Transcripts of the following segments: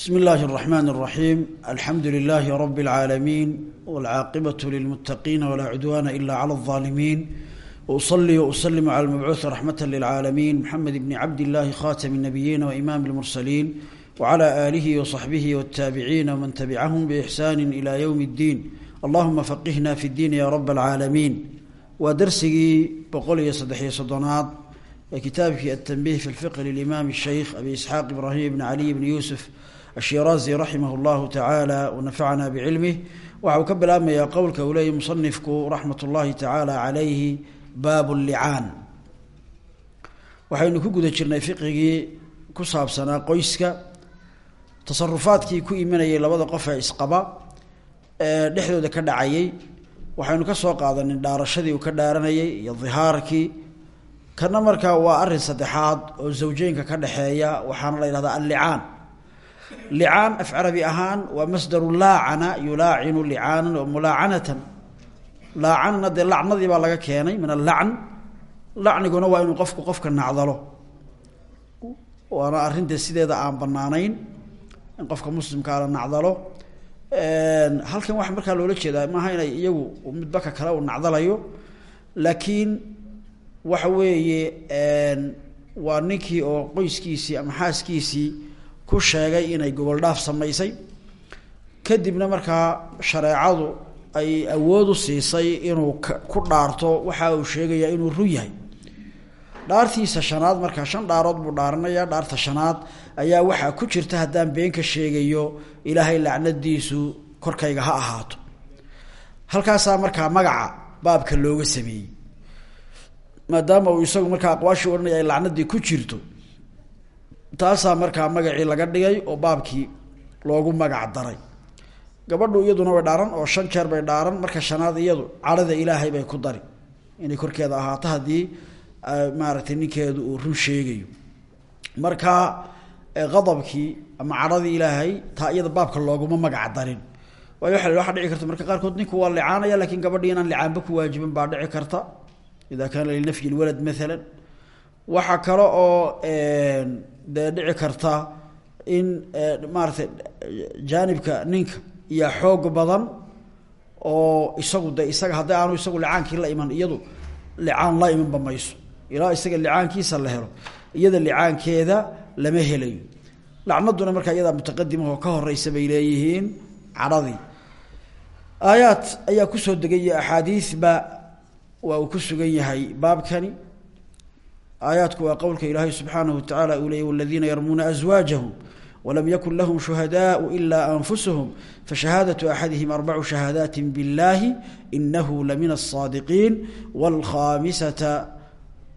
بسم الله الرحمن الرحيم الحمد لله رب العالمين والعاقبة للمتقين ولا عدوان إلا على الظالمين وأصلي وأسلم على المبعوث رحمة للعالمين محمد بن عبد الله خاتم النبيين وإمام المرسلين وعلى آله وصحبه والتابعين ومن تبعهم بإحسان إلى يوم الدين اللهم فقهنا في الدين يا رب العالمين ودرسي بقولي صدحي صدنات كتابك التنبيه في الفقه للإمام الشيخ أبي إسحاق إبراهيم بن علي بن يوسف الshiraazi raximah اllahu tacaala wanafacana bicilmih waxa uu ka bilaabmayaa qowlka uu leeyay musanifku raxmat ullahi tacaala calayhi baab licaan waxaynu ku guda jirnay fiqigii ku saabsanaa qoyska tasarufaadkii ku imanayay labada qof ee isqaba ee dhexdooda ka dhacayay waxaynu ka soo qaadanay dhaarashadii uu ka dhaaranayay iyo dihaarkii kana markaa waa arin saddexaad oo zawjeynka ka dhexeeya waxaana la yidhahdaa allicaan licaan af carabi ahaan waa masdaru laacana yulaacinu licaanan oo mulaacanatan laacanana dee lacnadii baa laga keenay min allacn lacniguna waa inuu qofku qofka nacdalo. Waana arrinta sideeda aan banaanayn in qofka muslimkaa la nacdalo halkan waxa markaa loola jeedaa maaha inay iyagu midba ka kale uu nacdalayo. Laakiin waxa weeye waa ninkii oo qoyskiisii ama xaaskiisii ku sheegay inay gobol dhaaf samaysay. Kadibna markaa shareecadu ay awood u siisay inuu ku dhaarto waxa uu sheegayaa inuu run yahay. Dhaartiisa shanaad markaa shan dhaarood buu dhaaranaya dhaarta shanaad ayaa waxaa ku jirta haddaan been ka sheegayo ilaahay lacnadiisu korkayga ha ahaato. Halkaasaa markaa magaca baabka looga sameeyey. Maadaama uu isagu markaa aqwaashii odhanaya ay lacnadii ku jirto taasaa markaa magacii laga dhigay oo baabkii loogu magac daray. Gabadhu iyaduna way dhaaran oo shan jeer bay dhaaran marka shanaad iyadu cadhada ilaahay bay ku dari. Inay korkeeda ahaato haddii maaragtay ninkeedu uu run sheegayo. Marka qadabkii ama cadhadii ilaahay taa iyada baabka looguma magac darin. Waayo waa waxa dhici karta marka qaarkood ninku waa licaanaya laakiin gabadhii inaan licaanba ku waajibin baa dhici karta. Ida kaana linafyi lwalad maalan waxaa kale oo dee dhici karta in maaratay jaanibka ninka iyo xoog badan oo isagu de isaga haddi aanu isagu licaankii la iman iyadu licaan la imanba mayso. Ilaa isaga licaankiisa la helo iyada licaankeeda lama helayo. Lacnaduna markaa iyadaa mutaqadimahoo ka horeysa bay leeyihiin cadhadii. Aayaad ayaa ku soo degaya axaadiisba waa uu ku sugan yahay baabkani aayaadku waa qowlka ilaahay subxaanahu wa tacaala uu leeyay waladiina yarmuuna aswaajahum walam yakun lahum shuhadaau ila anfusuhum fashahaadatu axadihim arbacu shahaadaati biاllahi inahu lamina الصaadiqiin wاlkhamisata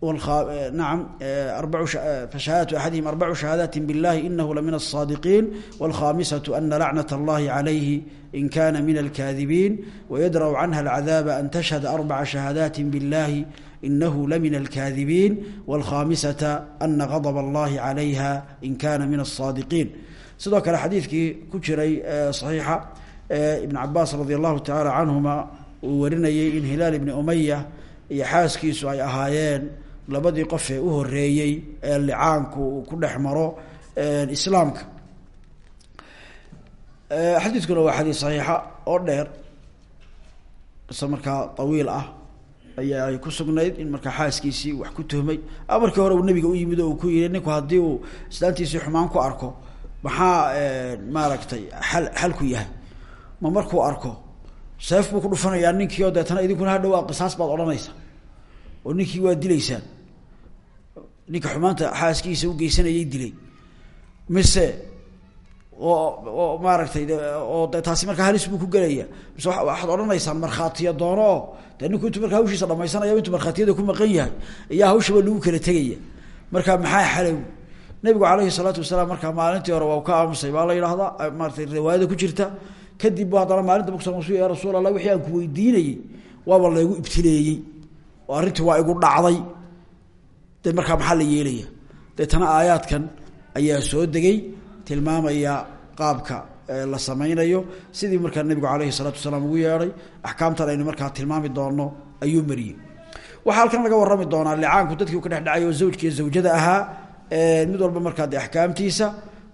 nacam fashahaadatu axadihim arbacu shahaadaati biاllahi inahu lamina الصaadiqiin wاlkhamisatu ana lacnat اllahi calayhi in kana min alkaadibiin wayadra'u canha alcadaaba an tashhada arbaca shahaadaati biاllahi inahu lamina alkaadibiin wاlkhamisata ana gadb اllahi calayha in kana min الصaadiqiin sidoo kale xadiidkii ku jiray صaxiixa ibn cabaas radi allahu tacaala canhuma uu warinayey in hilaal ibni umaya iyo xaaskiisu ay ahaayeen labadii qof ee u horeeyey ee licaanku uu ku dhex maro islaamka xadiidkuna waa xadiid صaxiixa oo dheer qise markaa awiil ah ayaa ay ku sugnayd in markaa xaaskiisii wax ku tuhmay. Markii hore uu nabiga u yimid oo uu ku yihi ninku haddii uu islaantiisii xumaan ku arko maxaa maaragtay xal xalku yahay? Ma markuu arko seef buu ku dhufanayaa ninkii oo deetana idinkuna hadhow qisaas baad odhanaysa. Oo ninkii waa dilaysaan. Ninka xumaanta xaaskiisa u geysanayay dilay. Mise oo maaragtay oo de taasi markaa halis buu ku gelaya. Mise waxaad odhanaysaan markhaatiya doono oo dee ninku intuu markaa hawshiisa dhamaysanaya intuu ku maqan yahay iyaa hawshaba lagu kala tegaya. Marka maxaa xalow nabigu calayhi salaatu wasalaam markaa maalintii hore waa ka aamusay baa la yidhahdaa maaratay riwaayada ku jirta kadib bu haddana maalinta buksa ya rasuul allah wixii aan ku weydiinayey waaba laygu ibtileeyey. Oo arrintii waa igu dhacday. De markaa maxaa la yeelaya deetana aayaadkan ayaa soo degay tilmaamaya qaabka la samaynayo. Sidii markaa nabigu calayhi salaatu wasalaam ugu yeedhay axkaamtan aynu markaa tilmaami doono ayuu mariyey. Waxaa halkan laga warrami doonaa licaanku dadkii ka dhexdhacay oo zawjkiiyo zawjada ahaa mid walba markaa de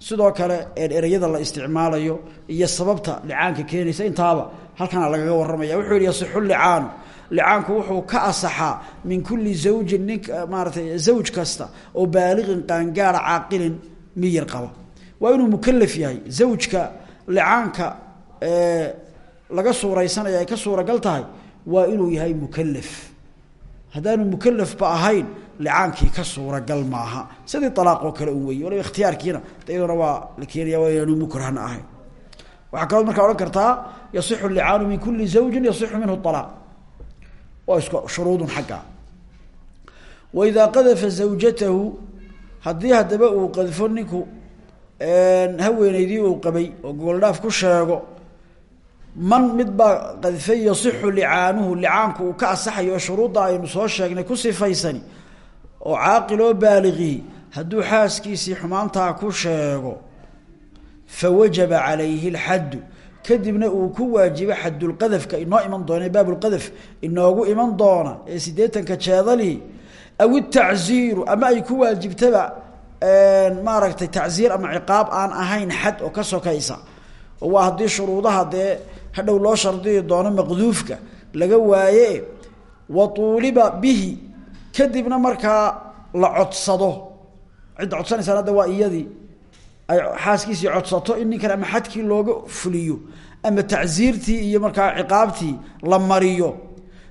sidoo kale ereyada la isticmaalayo iyo sababta licaanka keenaysa intaaba halkana lagaga waramaya wuxuu yihi yasixu licaanu. Licaanku wuxuu ka asaxaa min kulli zawjin nin maaratay zawj kasta oo baaliqin qaangaara caaqilin miyir qaba waa inuu mukalaf yahay. Zawjka licaanka laga suuraysanaya ay ka suuragal waa inuu yahay mukalaf haddaanu mukalafba ahayn licaankii ka suuragal maaha. Sidii alaaq oo kale un wey waliba ikhtiyaarkiina iyaduna waa la waa inaanu mukrahna ahayn. Waxaa kaloo markaa odhan kartaa yasixu licaanu min kuli zawjin yasixu minhu alaaq waa isku shuruudun xaggaa waidaa qadafa zawjatahu haddii haddaba uu qadfo ninku haweeneydii uu qabay oo gogoldhaaf ku sheego man mid baa qadfay yasixu licaanuhu licaanku uu ka asaxayo shuruudda aynu soo sheegnay ku sifaysani oo caaqil oo baaliqii hadduu xaaskiisii xumaantaa ku sheego fawajaba calayhi lxaddu kadibna uu ku waajibo xadulqadafka inoo iman doona baabulqadaf inoogu iman doona ee siddeetanka jeedali aw itacziiru ama ay ku waajibtaba maaragtay tacziir ama ciqaab aan ahayn xad oo ka sokaysa. Oo waa haddii shuruudaha dee hadhow loo shardiyi doono maqduufka laga waaye wa tuuliba bihi kadibna markaa la codsado. Cidda codsanaysaa hadda waa iyadii ay xaaskiisii codsato in ninkan ama xadkii looga fuliyo ama tacziirtii iyo markaa ciqaabtii la mariyo.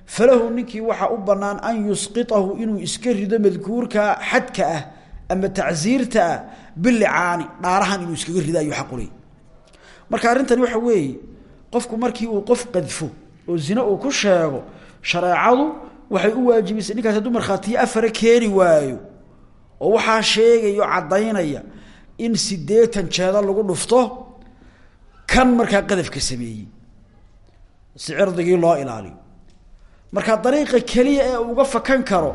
Falahu ninkii waxaa u banaan an yusqitahu inuu iska rido madkuurka xadka ah ama tacziirta ah bilicaani dhaarahan inuu iskaga rido ayuu xaquley marka arrintani waxa weeye qofku markii uu qof qadfo oo zine uu ku sheego shareecadu waxay u waajibisay ninkaas hadduu markhaatiyo afara keeni waayo oo waxaa sheegaya oo caddaynaya in siddeetan jeeda lagu dhufto kan markaa qadafka sameeyey si cirdigii loo ilaaliyo. Marka dariiqa keliya ee uga fakan karo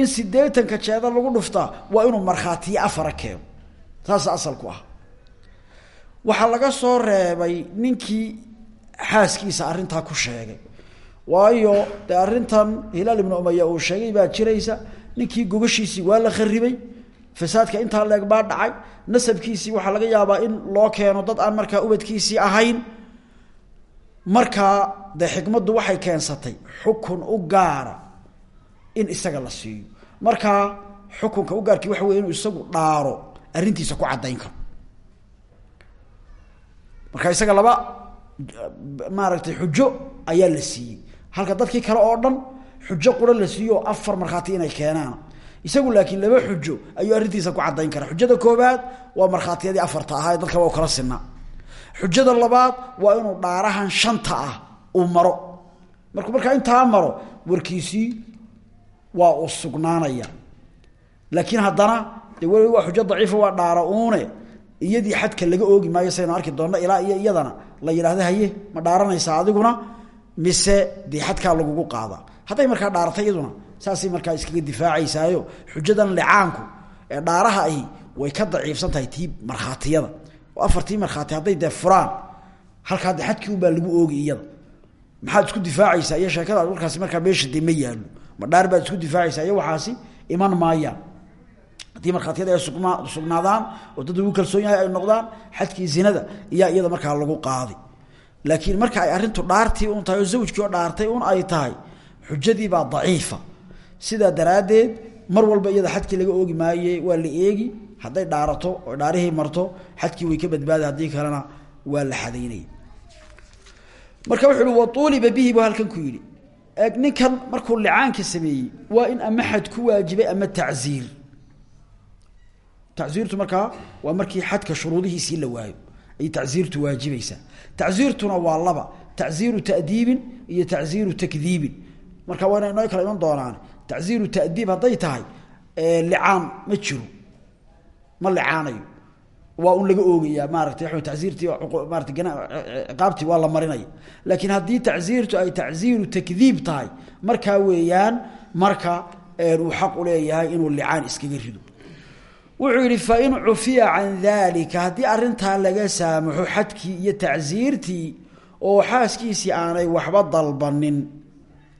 in siddeetanka jeeda lagu dhuftaa waa inuu markhaatiyo afara keeno. Saasa asalku ah. Waxaa laga soo reebay ninkii xaaskiisa arrintaa ku sheegay. Waayo dee arrintan hilaal ibnu umaya uu sheegay baa jiraysa ninkii gogashiisii waa la kharibay fasaadka intaa leeg baa dhacay. Nasabkiisii waxaa laga yaabaa in loo keeno dad aan markaa ubadkiisii ahayn. Markaa dee xikmaddu waxay keensatay. Xukun u gaara in isaga la siiyo. Markaa xukunka u gaarkii waxa wey isagu dhaaro arrintiisa ku caddayn karo. Marka isaga laba maaragtay xujo ayaa la siiyey. Halka dadkii kale oo dhan xujo qura la siiyo afar markhaati inay keenaan. Isagu laakiin laba xujo ayuu arrintiisa ku caddayn karaa. Xujada koobaad waa markhaatiyadii afarta ahaa ee dadka waa u kala sinaa xujada labaad waa inuu dhaarahan shanta ah uu maro. Markuu markaa intaa maro warkiisii waa uu sugnaanaya. Laakiin haddana de waa xujo daciifa waa dhaara iyadii xadka laga oogi maayo saynu arki doonno ilaa iyo iyadana la yidhahdo haye ma dhaaranaysaa adiguna mise dee xadkaa lagugu qaada. Hadday markaa dhaaratay iyaduna saasay markaa iskaga difaacaysaayo xujadan licaanku ee dhaaraha ahi way ka daciifsan tahay tii markhaatiyada. Oo afartii markhaati hadday dee furaan halkaa de xadkii lagu oogi iyada. Maxaad isku difaacaysaa? Iyo sheekada markaasi markaa meesha de ma dhaar baad isku difaacaysaa iyo waxaasi iman maayaan haddii markhaatiyada ay sugnaadaan oo dad lagu kalsoon yahay ay noqdaan xadkii zinada iyaa iyada markaa lagu qaadi. Laakiin marka ay arrintu dhaartii un tahay oo zawjkii oo dhaartay un ay tahay xujadii baa daciifa. Sidaa daraaddeed mar walba iyada xadkii laga oogi maaye waa la eegi. Hadday dhaarato oo dhaarihii marto xadkii way ka badbaada haddii kalena waa la xadaynaya marka wuxu uhi wauuliba bihi buu halkan ku yidhi eeg ninkan markuu licaanka sameeyey waa in ama xad ku waajibay ama tacziir. Tacziirtu markaa waa markii xadka shuruudihiisii la waayo. Ayay tacziirtu waajibaysaa tacziirtuna waa laba. Tacziiru ta'diibin iyo tacziiru takdiibin. Marka waa ina inoo kala iman doonaan. Tacziiru ta'diib hadday tahay licaan ma jiro. Ma licaanayo waa un laga oogayaa maaratay wa tacziirtii maarata ciqaabtii waa la marinaya. Laakiin haddii tacziirtu ay tacziiru takdiib tahay markaa weeyaan marka uu xaq u leeyahay inuu licaan iskaga rido. Wuxuu yidhi fain cufiya can dalika haddii arintaa laga saamaxo xadkii iyo tacsiirtii oo xaaskiisii aanay waxba dalbanin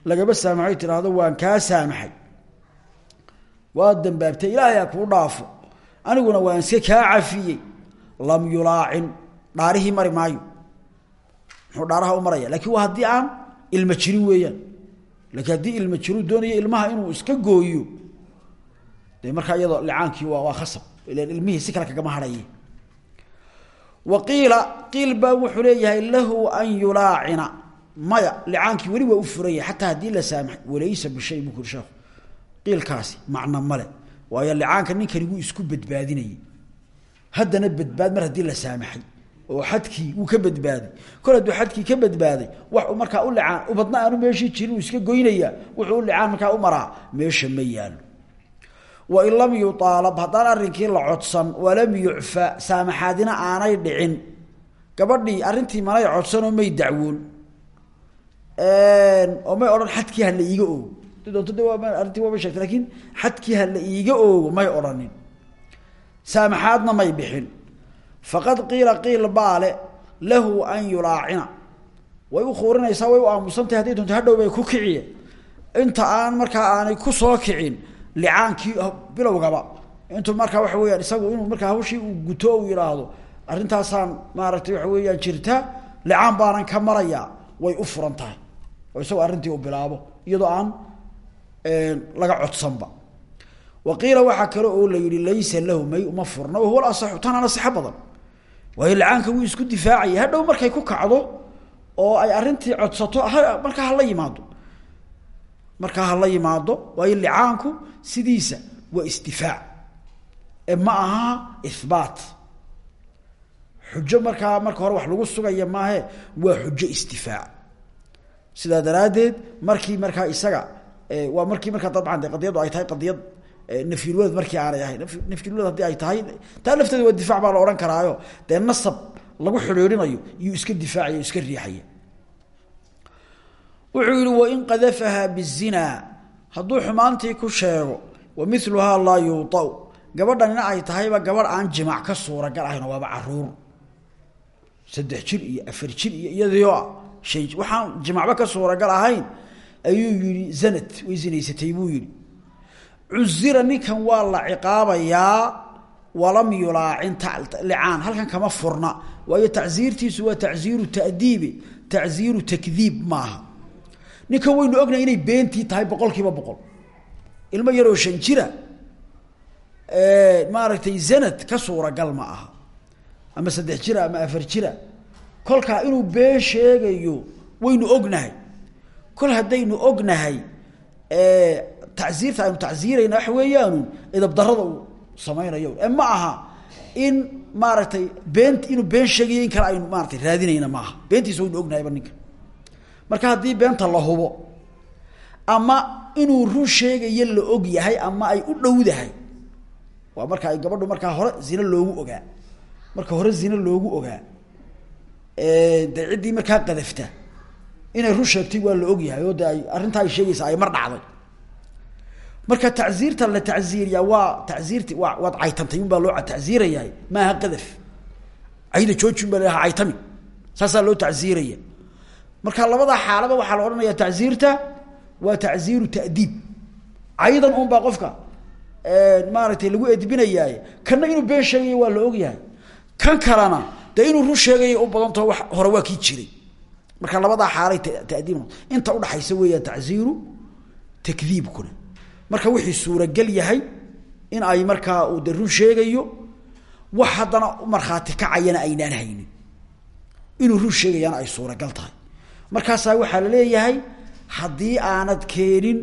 lagaba saamaxo tidhaahdo waan kaa saamaxay. Waa dambaabtay ilaahay ha dhaafo. Aniguna waan iska kaa cafiyey lam yulaacin. Dhaarihii mari maayo. Muxuu u maraya laakiin waa haddii aan ilma jirin weeyaan. Lakiin haddii ilma jiru doonaya ilmaha inuu iska gooyo de markaa iyadoo licaankii waa waa khasab. Ilan ilmihii si kale kagama hadhaye wa qiila qiil wuxuu leeyahay lahu an yulaacina. Maya licaankii weli waa u furan yahay xataa haddii la saamaxay. Walaysa bishay buu kuri sheekhu. Qiilkaasi macno male waayo licaanka ninkani wuu isku badbaadinayay haddana badbaad mar haddii la saamaxay oo xadkii wuu ka badbaaday. Kol hadduu xadkii ka badbaaday wax uu markaa u licaan ubadna aanu meeshii jirin uu iska goynayaa wuxuu u licaan markaa u maraa meesha ma yaalo wain lam yuaalab haddaan arrinkii la codsan walam yucfa saamaxaadina aanay dhicin. Gabadhii arrintii manay codsanoo may dacwoon. Oo may odhan xadkii ha la iiga oogo. Doonto de waa arrintii waaba sheegtay laakiin xadkii iiga oogo may odhanin saamaxaadna may bixin. Faqad qiila qiil baale lahu an yulaacina. Way u kuurinaysaa way u aamusantahay hadday doonto hadhow bay ku kiciye. Inta aan markaa aanay ku soo kicin licaankii bilowgaba. Intuu markaa waxa weyaan isagu inuu markaa hawshii uu guto u yidhaahdo arrintaasaan maaragtay waxa weeyaan jirta licaan baanan ka marayaa way u furan tahay oo isagoo laga codsanba wa qiila waxaa kale oo la yihi laysa lahu may uma furna wahuwa asaxu tanana sixo badan. Waayo licaanka wuu isku difaacaya hadhow markay ku kacdo oo ay arrintii codsato markaa hala yimaado. Markaa hala yimaado waayo licaanku sidiisa waa isdifaac. Ee ma aha ihbaat xujo markaa marka hore wax lagu sugaya maahe waa xujo isdifaac. Sidaa daraaddeed markii markaa isaga waa markii markaa dabcan de qadiyaddu nafyulwalad markii aanay ahayn. Nafyulwalad haddii ay tahay taa lafteeda waa difac baa la odhan karaayo. Dee nasab lagu xidhiidhinayo iyuu iska difaacaya iska riixaya wuxuu yihi wain qadafahaa bizinaa hadduu xumaantii ku sheego wa miluhaa laa yuutau gabadhanina ay tahayba gabadh aan jimac ka suuragal ahayn waaba carruur. Saddex jir iyo afar jir iyo iyadiio ah waxaan jimacba ka suuragal ahayn ayuu yihi zanad way zinaysatay buu yihi cuzira ninkan waa la ciqaabayaa walam yulaacin licaan halkan kama furna. Waayo tacsiirtiisu waa tacsiiru ta'diibi tacsiiru takdiib maaha. Ninkan waynu ognahay inay beentii tahay boqol kiiba boqol. Ilmo yaroo shan jira maaragtay zanad ka suuragal ma aha. Ama saddex jira ama afar jira. Kolkaa inuu been sheegayo waynu ognahay. Kol haddaynu ognahay tacsiirta aynu tacsiirayna waxa weeyaanu idabdarada uu samaynayo e ma aha in maaragtay beent inuu been sheegayo in kale aynu maaratay raadinayna maaha beentiisa waynu ognahayba ninka. Marka haddii beenta la hubo ama inuu run sheegayo la og yahay ama ay u dhowdahay waa marka ay gabadhu markaa hore zine loogu ogaa. Marka hore zine loogu ogaa. De ciddii markaa qadafta. Inay run sheegtay waa la og yahay oo ay arrintaa ay sheegaysa ay mar dhacday marka tacsiirta la tacsiiriyaa waa tacsiirti waa waad caytantay un baa loo tacsiirayahay maaha qadaf. Cayda joojin baa laha caytami. Saasaa loo tacsiiraya marka labadaa xaalaba waxaa la odhanaya tacsiirta waa tacsiiru ta'diib. Caydan un baa qofka maaragtay lagu edbinayaay kanna inuu been sheegayo waa la ogyahay. Kan kalena dee inuu run sheegaya u badantao wax hore waa kii jiray. Marka labadaa xaalay tadiib. Inta udhaxaysa weeyaan tacsiiru takdiibkuna marka wixii suuragal yahay in ay markaa uu de run sheegayo wax haddana markhaati kacayana aynaan haynin. Inuu run sheegayana ay suuragal tahay. Markaasaa waxaa la leeyahay haddii aanad keenin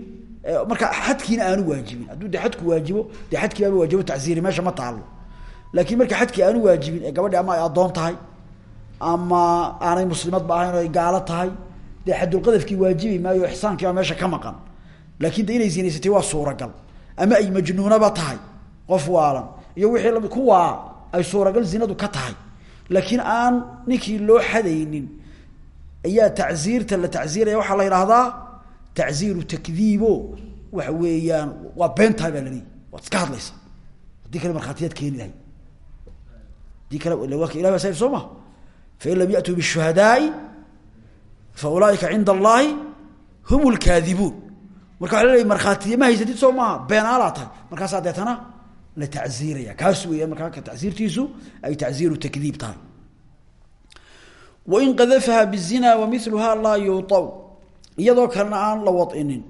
marka xadkiina aanu waajibin. Hadduu de waajibo de xadkii aanu waajibo tacsiiri meesha ma taalo laakiin marka xadkii aanu waajibin ee gabadhi ama ay addoon tahay ama aanay muslimadba ahayn ay gaalo tahay dee xadulqadafkii waajibi maayo ixsaankii meesha ka maqan laakiin de inay zinaysatay waa suuragal. Ama ay majnuunaba tahay qof waalan iyo wixii la mid kuwaa ay suuragal zinadu ka tahay. Laakiin aan ninkii loo xadaynin ayaa tacsiirta la tacsiiraya waxaa la yidhaahdaa tacsiiru takdiibo. Waxa weeyaan waa beentahay baa laleeyahy waad iska hadlaysa. Haddii kale lahay haddii kale ilah baa sa soo ma. Fain lam yatuu fa ulaaika cinda allaahi hum lkaadibuun marka waa la leeyahy markhaatiya ma haysatid soo maaha beenaalaa tahay. Deetana la tacziiraya kaas weeyaan markaa ka tacziirtiisu ay tacziiru takdiib tahay. Wain qadafaha bizina wamiluhaa laa yuutaw iyadoo kalena aan la wadinin.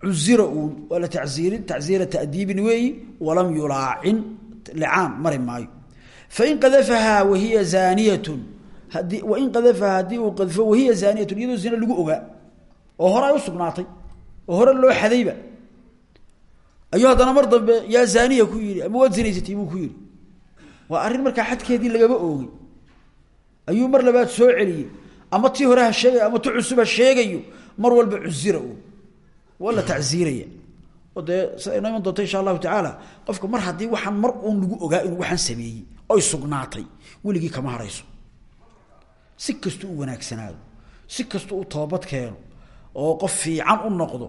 Cuzira uun waa la tacziirin tacziira ta'diibin weeyi walam yulaacin licaan mari maayo. Fain qadafahaa wahiya zaaniyatun haddii wain qadafahaa haddii uu qadfo wahiya zaaniyatun iyadoo zina lagu ogaa oo hore ay usugnaatay oo hore loo xadayba. Ayuu haddana mar dambe yaa zaaniya ku yidhi ama waad buu ku yidhi. Waa arrin markaa xadkeedii lagaba oogay ayuu mar labaad soo celiyey. Ama tii hore ha sheegayo ama ti cusub sheegayo mar walba cuzira u waa la tacziiraya oo dee sida inoo iman doonta insha allahu tacaala qofka mar haddii waxaan mar uun lagu ogaa inuu waxaan sameeyey oy sugnaatay weligii kama harayso. Si kastuu u wanaagsanaado si kastuu u toobad keeno oo qof fiican u noqdo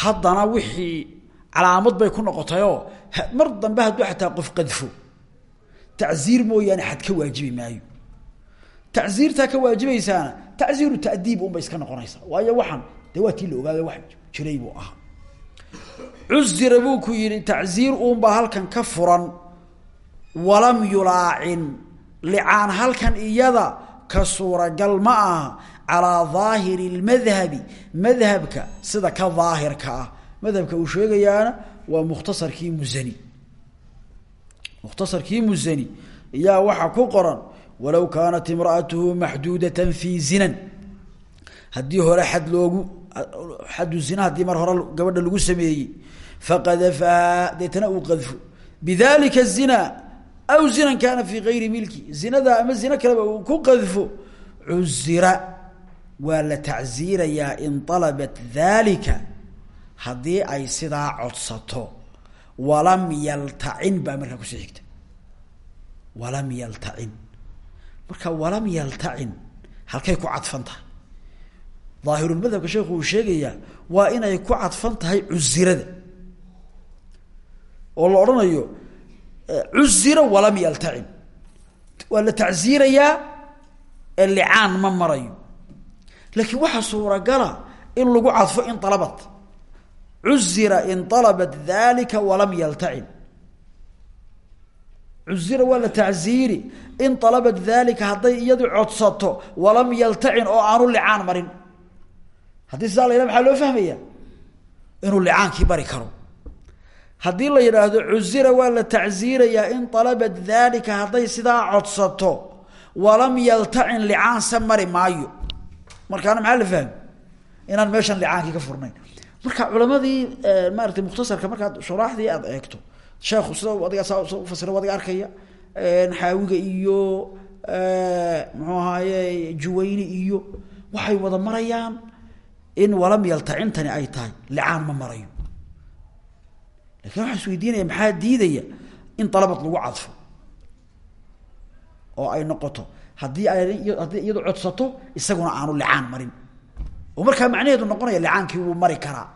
haddana wixii calaamad bay ku noqotayoo mar dambe hadduu xataa qof qadfo. Tacziir mooyaane xad ka waajibi maayo. Tacziirtaa ka waajibaysaana tacziiru ta'diib unbay iska noqonaysaa waayo waxaan dee waa ogaayo wax jiray buu ahaa. Cuzira buu ku yidhi tacziir uunbaa halkan ka furan walam yulaacin licaan halkan iyada ka suuragal ma aha calaa daahiri lmadhabi madhabka sida ka daahirka ah. Madhabka uu sheegayaana waa mukhtasarkii musani mukhtasarkii musani iyaa waxaa ku qoran walow kaanat imra'atuhu maxduudatan fii zinan. Haddii hore xad loogu xaddu zina haddii mar hore gabadha lagu sameeyey faqadafahaa deetana uu qadfo bidalika zina aw zinan kaana fii gayri milki. Zinada ama zino kaleba uu ku qadfo cuzira waa la tacziirayaa in alabat dalika haddii ay sidaa codsato. Walam yaltacin baa markaa ku sii xigta. Walam yaltacin. Marka walam yaltacin halkay ku cadfan tahay. Daahirulmadhabka sheekhu uu sheegayaa waa inay ku cadfan tahay cuzirada oo la odhanayo cuzira walam yaltacin. Waa la tacziirayaa ee licaan ma marayo laakiin waxaa suuragala in lagu cadfo in alabat cuzira in alabat dalika walam yaltacin. Cuzira waa la tacziiri. In alabat dalika hadday iyadu codsato walam yaltacin oo aanu licaan marin. Haddii sidaa la yidhaha maxaa loo fahmaya inuu licaankii bari karo. Haddii la yidhaahdo cuzira waa la tacziirayaa in alabat dalika hadday sidaa codsato walam yaltacin licaanse mari maayo markaana maxaa la fahmi? Inaan meeshan licaankii ka furnayn. Marka culamadii maaratay mukhtasarka markaad shuraaxdii aad eegto sheekhu sida adiga saa ufasira adiga arkaya xaawiga iyo muxuu ahaaye juwayni iyo waxay wada marayaan in walam yaltacintani ay tahay licaan ma marayo. Lakin waxaan is weydiinaya maxaa diidaya in dalabad lagu cadfo? Oo ay noqoto haddii ay haddii iyadu codsato isaguna aanu licaan marin. Oo markaa macnaheedu noqonaya licaankii wuu mari karaa.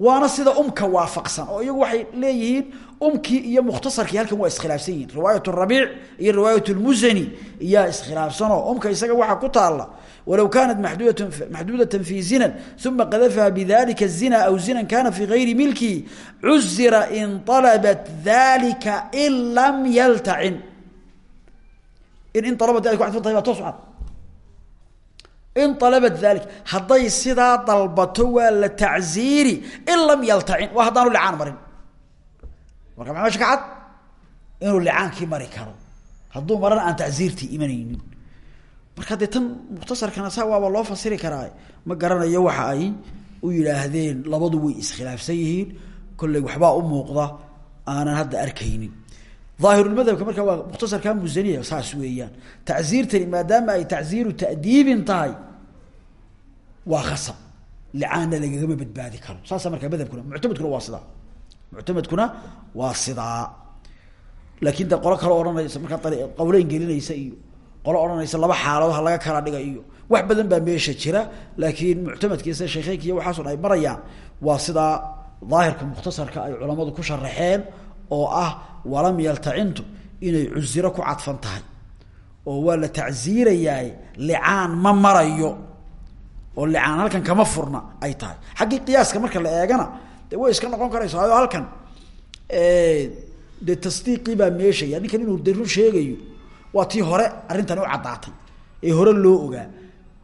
Waana sida umka waafaqsan oo iyagu waxay leeyihiin umkii iyo mukhtasarkii halkan waa iskhilaafsan yihiin riwaayat rabiic iyo riwaayat lmusani iyaa iskhilaafsanoo umka isaga waxaa ku taalla walow kaanat maxduudatan maxduudatan fi zinan uma qadafaha bidalika zina aw zinan kana fi gayri milki cuzira in alabat dalika in lam yaltacin in in alabat ay ku cadfan tahay baa toos in alabat dalik hadday sidaa dalbato waa la tacziiri in lam yaltacin waa haddaanu marin. Marka maa meesha ka cad? Inuu licaankii mari karo. Hadduu marana aan marka dee tan mukhtasarkana saa waaba loo fasiri karaa ma garanayo waxa ay u yidhaahdeen labadu way iskhilaafsan yihiin kolley waxbaa u muuqda aanan hadda arkaynin aahirulmadhabka marka waa mukhtasarka musaniya saas weeyaan. Tacziirtani maadaama ay tacziiru ta'diibin tahay waa khasab. Licaanna lagagama badbaadi karo. Saasa markaa madhabkuna muctamadkuna waa sidaa. Muctamadkuna waa sidaa. Laakiin de qolo kale odhanaysa markaa qawleyn gelinaysa iyo qolo odhanaysa laba xaaladood ha laga kala dhiga iyo wax badan baa meesha jira laakiin muctamadkiisa sheekheynka iyo waxaaso dhan ay marayaan waa sidaa. Daahirka mukhtasarka ay culammadu ku sharaxeen oo ah walam yaltacintu inay cuziro ku cadfan tahay. Oo waa la tacziirayaay licaan ma marayo. Oo licaan halkan kama furna ay tahay. Xaggii qiyaaska marka la eegana de way iska noqon karaysaa oo halkan dee tasdiiqii baa meeshaya ninkan inuu de sheegayo waa tii hore arrintani u caddaatay ee hore loo ogaa.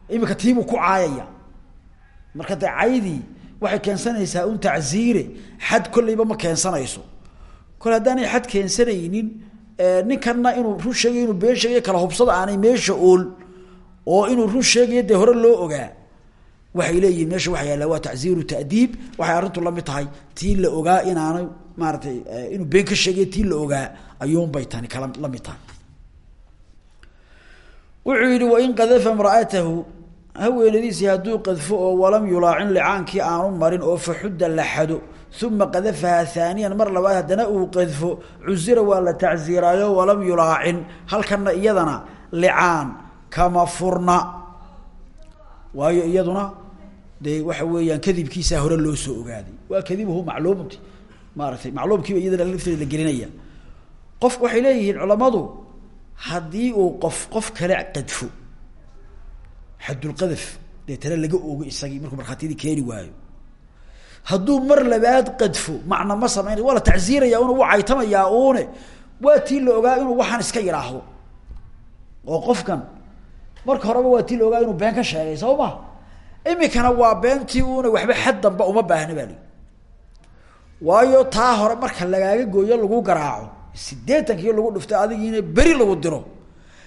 Imika tiibuu ku caayaya. Marka caydii waxay keensanaysaa un tacziire xad kolleyba ma keensanayso kole haddaanay xad keensanaynin ninkanna inuu run sheegayo inuu been sheegayo kala hubsada aanay meesha ool oo inuu run sheegayo dee hore loo ogaa. Waxay leeyihiin meesha waxa yaalla waa tacziiru ta'diib. Waxay arrintu la mid tahay tii la ogaa inaanay maaratay inuu been ka sheegayo tii la ogaa ayuunbay tani kala la mid tahay. Wuxuu yihi wain qadafa imra'atahu haweenadiisii hadduu qadfo oo walam yulaacin licaankii aanu marin oo faxudda la xado uma qadafahaa haaniyan mar labaad haddana uu qadfo cusira waa la tacsiiraayo walam yulaacin halkana iyadana licaan kama furna. Waayo iyaduna waxa weeyaan kadibkiisaa hore loo soo ogaaday. Waa kadibuhu macluumti maaratay macluumkiiba iyadana lafteeda la gelinaya. Qof waxay leeyihiin culammadu haddii uu qof qof kale qadfo xadulqadaf deetana laga oogo isagii markuu markhaatiyadii keeni waayo hadduu mar labaad qadfo macna ma sameynay waa la tacsiiraya una u caytamayaa uune waa tii ogaa inuu waxaan iska yidhaahdo oo qofkan marka horeba waa tii ogaa inuu been ka sheegay soo ma imikana waa beentii uuna waxba xad uma baahna baa waayo taa hore marka lagaaga gooyo lagu garaaco sideetankiio lagu dhiftay adigiina beri lagu diro.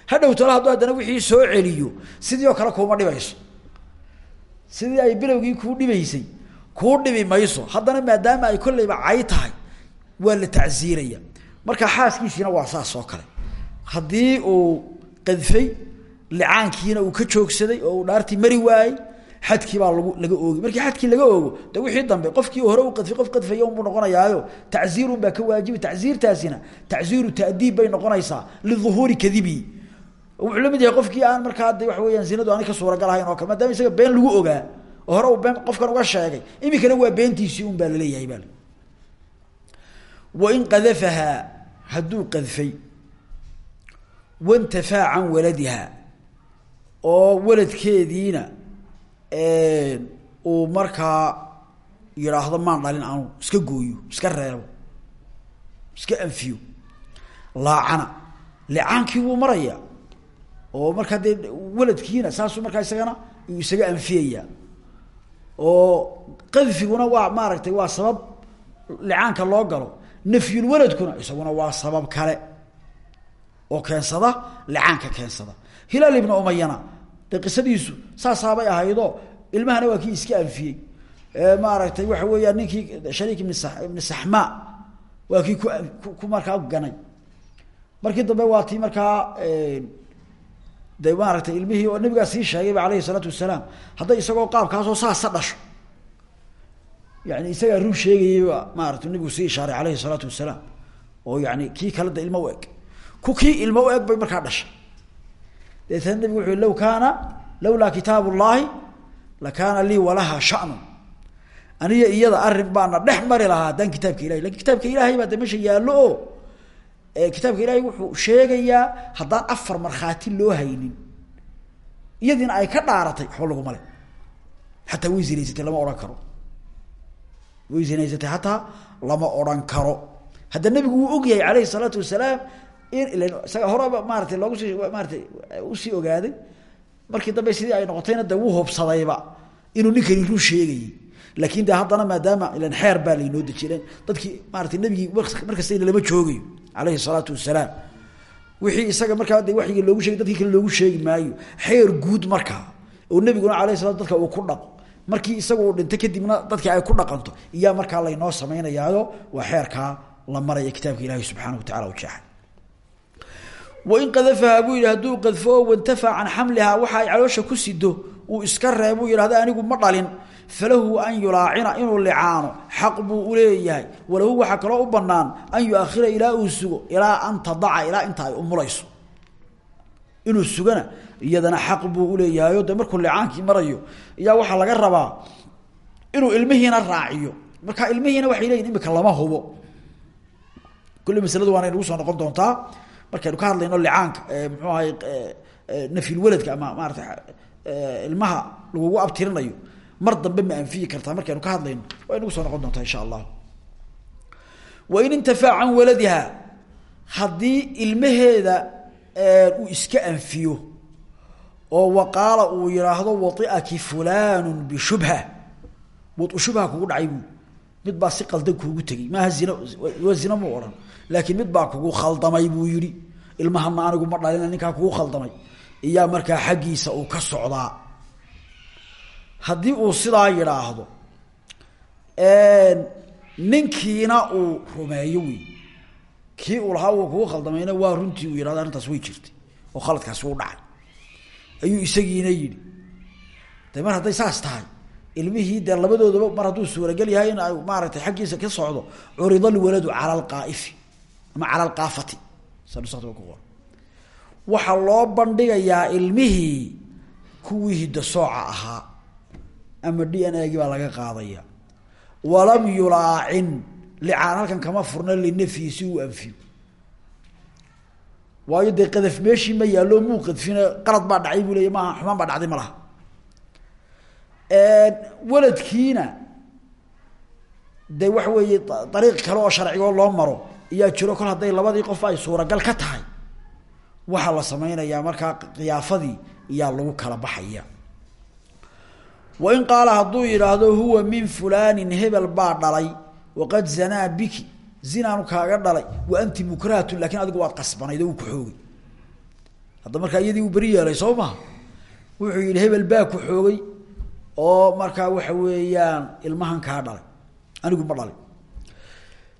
Hadhow talo hadduu haddana wixii soo celiyo sidii oo kale kuuma dhibayso. Sidii ay bilowgii kuu dhibaysay kuu dhibi mayso. Haddana maadaama ay kolleyba cay tahay waa la tacsiiraya. Marka xaaskiisiina waa saas oo kale. Haddii uu qadfay licaankiina uu ka joogsaday oo uu dhaartii mari waayey xadkii baa lagu laga oogi. Markii xadkii laga oogo de wixii dambe qofkii hore u qadfay qof qadfaya unbuu noqonayaayo tacziirun baa ka waajibi. Tacziirtaasina tacziiru ta'diib bay noqonaysaa liuhuuri kadibi. Wuxuu la qofkii aan markaa de waxa weyaan zinadu aanay ka suuragal ahayn kale maadaama isaga been lagu ogaa hore uu been qofkan uga sheegay iminkana waa beentiisii un baa la leeyahay baa wain qadafahaa hadduu qadfay wantafaa can waladiha oo waladkeediina uu markaa yidhaahdo maan dhalin anu iska gooyo iska reebo iska anfiyo laacana. Licaankii wuu maraya oo markaa dee waladkiina saasuu markaa isagana uu isaga anfiyayaa oo qadfiguna waa maaragtay waa sabab licaanka loo galo. Nafyulwaladkuna isaguna waa sabab kale oo keensada licaanka keensada. Hilaal ibna umayana dee qisadiisu saasaabay ahaydoo ilmahana waa kii iska anfiyey. Maaragtay waxa weeyaan ninkii shariik ibn ibni saxmaa waa kii ku ku markaa ganay. Markii dambe waa tii markaa de maaragtay ilmihii oo nabigaa sii sheegayba alayhi isalaatu wasalaam hadday isagoo qaabkaasoo saasa dhasho. Yani isagaa run sheegayayba maarata nabigu sii ishaaray alayhi isalaatu wasalaam oo yani kii kale da ilmo u ku kii ilmo u bay markaa dhashay. Deetana nabigu wuxu law kaana lawlaa kitaab ullaahi lakaana lii walaha shanu aniga iyada arrin baana dhex mari lahaa haddaan kitaabka ilahay laakiin kitaabka ilaahay baa de meesha kitaabka ilaahay wuxuu sheegayaa haddaan afar markhaati loo haynin. Iyadiina ay ka dhaaratay waxba laguma le xataa way lama odhan karo. Way zinaysatay hataa lama odhan karo. Hadda nebigu wuu og yahay alayhi wasalaam in ila isaga horeba maaratay loogu sii maaratay u sii ogaaday. Markii dambe sidii ay noqotayna de wuu hubsadayba inuu ninkani run sheegayey. Laakin de haddana maadaama ilan xeer baa laynoo dejiy dadkii maaratay nebigii markastayna lama joogayo alayhi salaatu wasalaam wixii isaga markaa de waxyigi loogu sheegay dadkii kale loogu sheegi maayo. Xeer guud markaa. Oo nebiguna alayh salat dadka uu ku dhaqo. Markii isaga uu dhinto kadibna dadkii ay ku dhaqanto. Iyaa markaa laynoo samaynayaayo waa xeerkaa la maraya kitaabka ilaahi subxaana wa tacala jeexay. Wain qadafahaa buu yidhi hadduu qadfo oo wantafa can xamlihaa waxa ay caloosha ku sido uu iska reebuu yidhahda anigu ma dhalin falahu an yulaacina inuu licaano xaq buu uleeyahay walahu waxaa kaloo u banaan an yuakhira ilaa uu sugo ilaa an tadaca ilaa inta ay umulayso inuu sugana iyadana xaq buu markuu licaankii marayo iyaa waxaa laga rabaa inuu ilmihiina raaciyo. Marka ilmihiina waxay leeyihiin imika lama hubo. Kulli masladu waana nagu soo noqon doontaa. Markaynu ka hadlayno licaanka mxuu ahay nafyulwaladka ama maarata ilmaha lagugu abtirinayo mar dambe ma anfiyi kartaa markaynu ka hadlayno waa inagu soo noqon doontaa insha allah. Wain intafaa can waladiha haddii ilmaheeda uu iska anfiyo oo waqaala uu yihaahdo waiaki fulanu bishubha wau shubha kugu dhacay mid baa si qaldan kuugu tegey. Maaha zin waa zina mu odhan mid baa kugu khaldamay buu yihi ilmahana anigu ma dhalina ninkaa kugu khaldamay. Iyaa markaa xaggiisa uu ka socdaa haddii uu sidaa yidhaahdo ninkiina uu rumeeyo wey kii uu lahaa uu kugu khaldamayna waa runtii uu yihahdo arrintaas way jirtay oo khaladkaasi u dhacay. Ayuu isagiina yidhi. De mar saas tahay ilmihii dee labadoodaba mar hadduu suuragel yahay in ay maaragtay xaggiisa ka socdo curida lwaladu cala alqaaifi ama cala ku qor waxaa loo bandhigayaa ilmihii kuwii hidasooca ahaa ama d n agi baa laga qaadaya. Walam yulaacin licaan halkan kama furna linafyi si uu anfiyo. Waayo dee qadaf meeshii ma yaallo muu qadfina qalad baa dhacay buu leya xumaan baa dhacday ma laha. Waladkiina de waxa weeye dariiq kale oo sharcigoo loo maro iyaa jiro kol hadday labadii qof ay suuragal ka tahay. Waxaa la sameynayaa markaa khiyaafadii iyaa lagu kala baxaya wain qaala hadduu yidhaahdo huwa min fulaanin hebel baa dhalay waqad zanaa biki zinaanu kaaga dhalay wa anti mukrahatun laakiin adigu waad qasbanayd oo uu ku xoogay hadda markaa iyadii uu beri yeelay soo maha wuxuu yihi hebel baa ku xoogay oo markaa waxa weeyaan ilmahan kaa dhalay anigu ma dhalay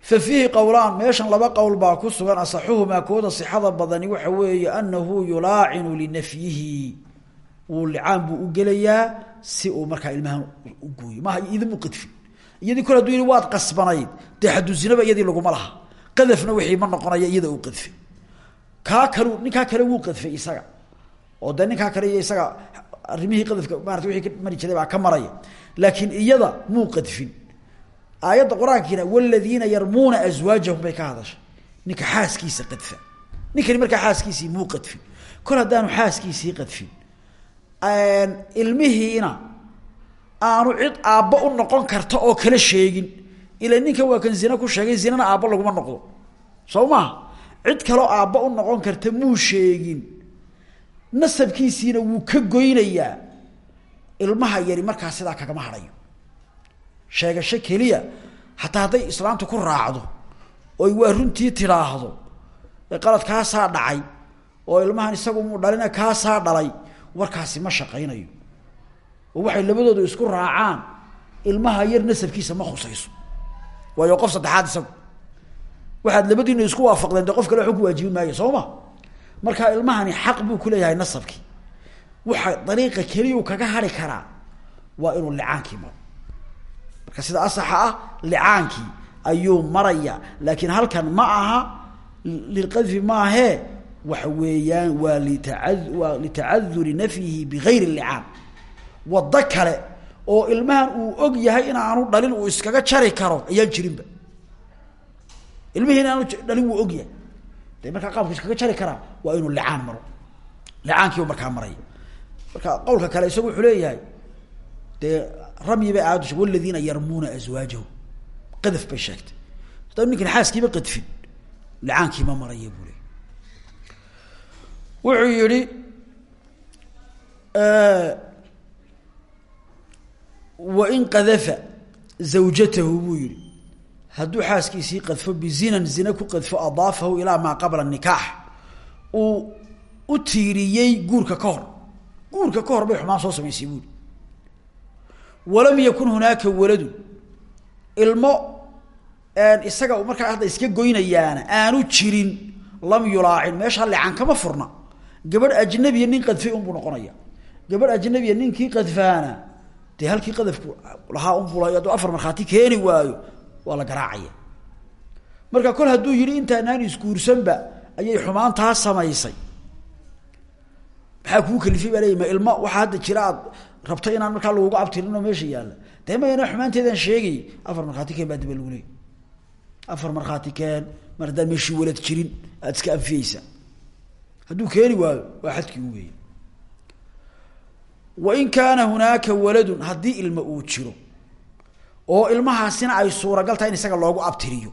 fa fiihi qowlaan meeshan laba qowl baa ku sugan asaxuhumaa kooda sixada badani waxa weeye anahu yulaacinu linafyihi wuu licaan buu u gelayaa si uu markaa ilmahan u gooyo. Maaha idimu qadfin. Iyadii kole haduu yihi waad qasbanayd dee xaduzinaba iyadii laguma laha. Qadafna wixii ma noqonaya iyada uu qadfay kaa kalu ninkaa kale wuu qadfay isaga. Oo dee ninkaa kale isaga arrimihii qadafka maarata wixii ka jiray baa ka maraya laakiin iyada muu qadfin. Aayadda qur'aankiina waladiina yarmuuna aswaajahum bay ninka xaaskiisa qadfa. Ninkani markaa xaaskiisii muu qadfin. Kol haddaanu qadfin ilmihiina aanu cid aabbo u noqon karta oo kala sheegin. Ila ninkan waa kan zina ku sheegay zinana aabbo laguma noqdo. Soo cid kaloo aabbo u noqon karta muu sheegin. Nasabkiisiina wuu ka goynayaa. Ilmaha yari markaa sidaa kagama hadhayo sheegasho keliya hataa hadday islaamtu ku raacdo oy waa runtii tidhaahdo qalad kaasaa dhacay oo ilmahan isagu muu dhalina kaasaa dhalay warkaasi ma shaqaynayo. Oo waxay labadoodu isku raacaan ilmaha yar nasabkiisa ma khusayso. Waayo qof saddexaad isagu. Waxaad labadiinu isku waafaqdeen dee qof kale waxba ku waajibin maayo soo ma? Markaa ilmahani xaq buu kuleeyahay nasabkii waxa dariiqa keliya uu kaga hari karaa waa inuu licaankii maro. Marka sida asaxa ah licaankii ayuu maraya laakiin halkan ma aha lilqadfi maahee waxa weeyaan waa litaa waa litacaduri nafyihi bigayri licaan waddo kale oo ilmahan uu og yahay inaanu dhalin uu iskaga jari karo ayaan jirinba. Ilmihii inaanu dhalin wuu og yahay. De markaa qaabku iskaga jari marka qawlka kale isagu wuxuu leeyahay dee ramyi bay aayaddu sheg waladiina yarmuuna aswaajahum qadaf bay sheegtay. Haddanu qadfin licaankii ma wuxuu yihi wain qadafa zawjatahu buu yihi hadduu xaaskiisii qadfo bizinan zina ku qadfo adaafahu ilaa maa qabla nikaax uu u tiiriyey guurka ka hor. Guurka ka hor bay xumaan soo samaysay buuri walam yakun hunaaka waladu ilmo isaga markaa hadda iska goynayaana aanu jirin lam yulaacin meesha lican kama furna gabadh ajnabiya nin qadfay unbuu noqonaya. Gabadh ajnabiya ninkii qadfaana dee halkii qadafku lahaa unbula hadduu afar markhaati keeni waayo waa la garaacaya. Marka kol hadduu yihi intaanaan isguursanba ayay xumaantaa samaysay. Maxaa kuu kalifay ma ilmo waxaa hadda jira aad inaan markaa lagugu abtirinoo meesha yaalla. Dee mayana sheegay afar markhaati keen baa afar markhaati keen mar haddaan meeshii walad jirin aada iska hadduu keeni waayo waa xadkii u weeye wain kaana hunaaka waladun haddii ilmo uu jiro oo ilmahaasina ay suuragal tahay in isaga loogu abtiriyo.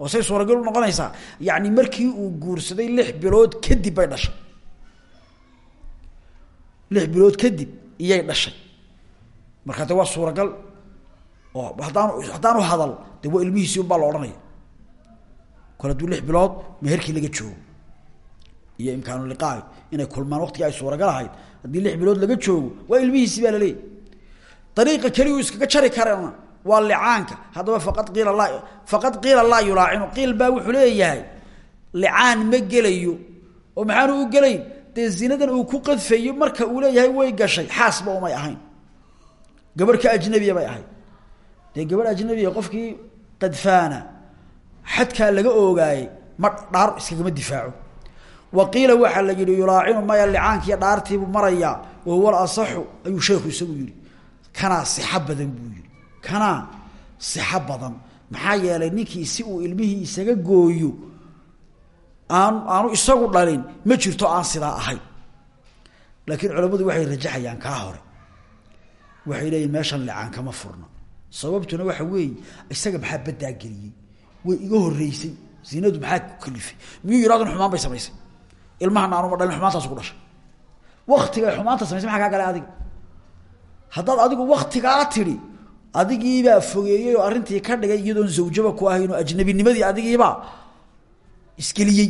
Oo say suuragal u noqonaysaa yacni markii uu guursaday lix bilood kadib bay dhashay. Lix bilood kadib iyay dhashay. Marka de waa suuragal oo haddaan haddaanu hadal de waa ilmihiisii unbaa la odhanaya. Kole hadduu lix bilood meherkii laga joogo iyo imkaanu liqaai inay kulmaan waqtigii ay suuragal ahayd lix bilood laga joogo waa ilmihiisii baa laleeyahy dariiqa keliyu iskaga jari karana waa licaanka. Haddaba faqad qiila laa faqad qiila laa yulaacinu qiil baa wuxuu leeyahay licaan ma gelayo. Oo maxaanu u gelayn? Dee uu ku qadfayo marka uu leeyahay way gashay. Xaasba umay ahayn. Gabadh ka ajnabiya bay ahayd. Dee gabadh ajnabiya qofkii qadfaana xadkaa laga oogaayey ma dhaar iskagama difaaco wa qiila waxaa la yihi yulaacinu maya licaankiiyo dhaartiibuu marayaa wahuwa alasaxu ayuu sheekhu isagu yihi kanaa sixo badan buu yihi kanaa sixo badan. Maxaa aanu isagu dhalin ma jirto aan sidaa ahayn laakiin culammadu waxay rajaxayaan kaa hore. Waxay leeyihiin meeshan licaan kama furna sababtuna waxa weeye isaga maxaa baddaa geliyey? Way iga horeysay zinadu maxaa ku kalifay? Miyuu yihahdan xumaan bay samaysay ilmahana aanuma dhalin xumaantaas ku dhashay waktiga xumaanta samaysay maxaa kaa galay adiga. Haddaad adigu waktigaa tidhi adigiibaa fogeeyey oo arrintii ka dhigay iyadoon zawjaba ku ahayn oo ajnabinimadii adigiibaa isgeliyey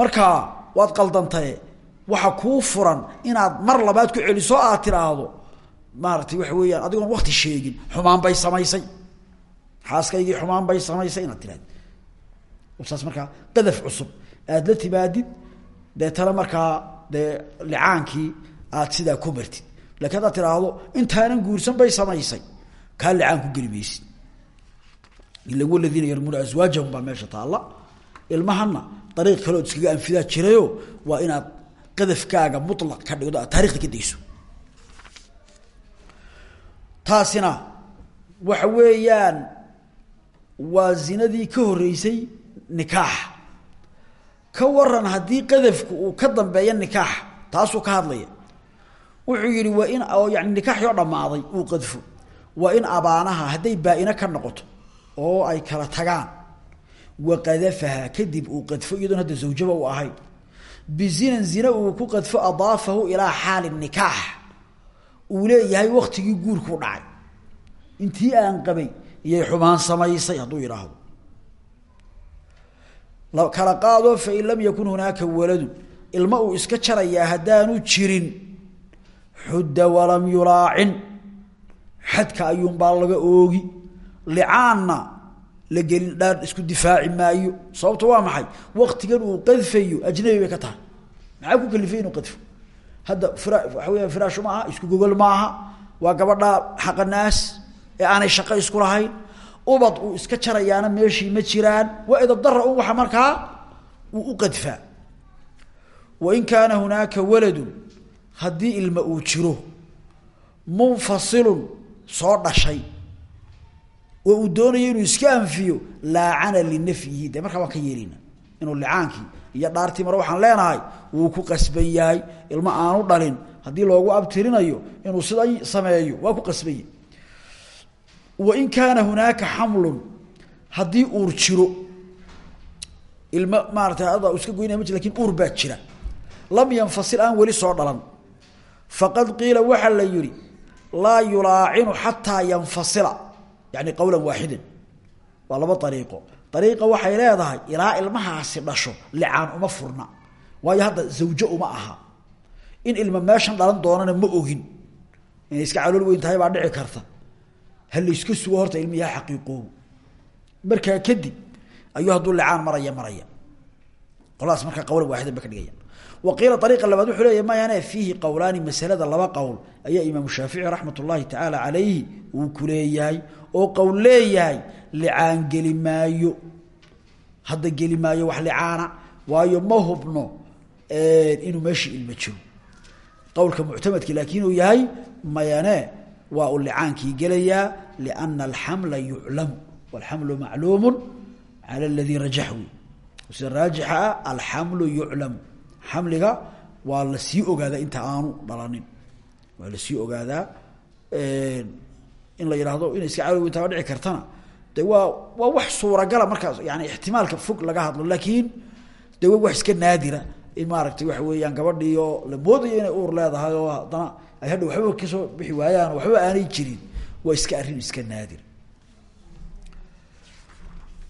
markaa waad qaldantaye waxa kuu furan inaad mar labaad ku celiso aad tiraahdo maaratay waxa weeyaan adigoon wakti sheegin xumaan bay samaysay. Xaaskaygii xumaan bay samaysay inaad tirahdo saas markaa qadaf cusub aad la timaadid deetana markaa dee licaankii aad sidaa ku martid haddaad tiraahdo intaanan guursan bay samaysay. Kaa licaan ku geli maysid. Ila waladiina yarmuuna aswaajahum taalla. Ilmahana dariiq kale ood iskaga anfidaa jirayo waa inaad qadafkaaga mulaq ka dhigdo aad ka dayso taasina waxa weeyaan waa ka horeysay nikaax ka waran haddii qadafku uu ka dambeeyo nikaax taasuu ka hadlaya. Wuxuu yihi waa in yani nikaaxii oo dhammaaday uu qadfo. Waa in abaanaha hadday baa-ino ka noqoto oo ay kala tagaan. Waqadafaha kadib uu qadfo iyadoon hadda zawjaba u ahayn. Bizinan zina uu ku qadfo adaafahu ilaa xaali nikaax. Uu leeyahay waktigii guurkuu dhacay. Intii aan qabay iyay xumaan samaysay hadduu yidhaahdo kala qaado fain lam yakun hunaaka waladun ilma uu iska jarayaa haddaanu jirin xudda walam yulaacin xadka ayuunbaa laga oogi licaanna la gelin dhaar isku difaaci maayo sababto waa maxay? Waktigan uu qadfayo ajnabi bay ka tahay. Maxaa ku kalifay inuu qadfo? Hadda fra waxa weya firaashu ma aha isku gogol ma aha waa gabadha xaqanaas ee aanay shaqo isku lahayn ubad uu iska jarayaana meeshii ma jiraan waa idabdara un waxa markaa uu u qadfaa wain kaana hunaaka waladun haddii ilma uu jiro munfasilun soo dhashay oo uu doonayo inuu iska anfiyo laacana linafyihi de markaa waan ka yeelina inuu licaankii iyo dhaartii mare waxaan leenahay wuu ku qasban yahay ilmo aanu dhalin haddii loogu abtirinayo inuu sidan sameeyo waa ku qasbanya wain kaana hunaaka xamlun haddii uur jiro ilmo maarata ada iska goynaya ma jir laakiin uur baa jira. Lam yanfasil aan weli soo dhalan. Faqad qiila waxaa la yihi laa yulaacinu xataa yanfasila yani qowla waaxidan waa laba ariiqo ariiqa waxay leedahay ilaa ilmahaasi dhasho licaan uma furna. Waayo hadda zawjo uma aha. In ilma meeshan dhalan ha layska sugo horta ilmihi ha xaqiiqoobo markaa kadib ayuu hadduu licaan maraya maraya. Qoladaas markaa qowlan waaxidan ba ka dhigaya. Wa qiila ariiqa labaad wuxuu leeya mayane fiihi qowlaani masalada laba qowl? Ayaa imaamu shaafici raxmat ullaahi tacaala calayhi uu oo qowl leeyahay licaan geli maayo. Hadda geli maayo wax licaana waayo ma hubno inuu meeshii ilma jiro. Qowlka muctamadki laakiin uu yahay mayane waa uu licaankii gelayaa liana alxamla yuclamu walxamlu macluumu cala aladii rajaxu sida raajixa ah alxamlu yuclamu xamliga waa la sii ogaadaa inta aanu dhalanin waa la sii ogaadaa in la yidhaahdo inay iska calowi intaa dhici kartana de waa waa wax suuragala markaas yani ixtimaalka fog laga hadlo laakiin de wa wax iska naadira in maaragtay waxa weeyaan gabadhii oo la moodayo inay uur oo haddana ay waa iska arrin iska naadir.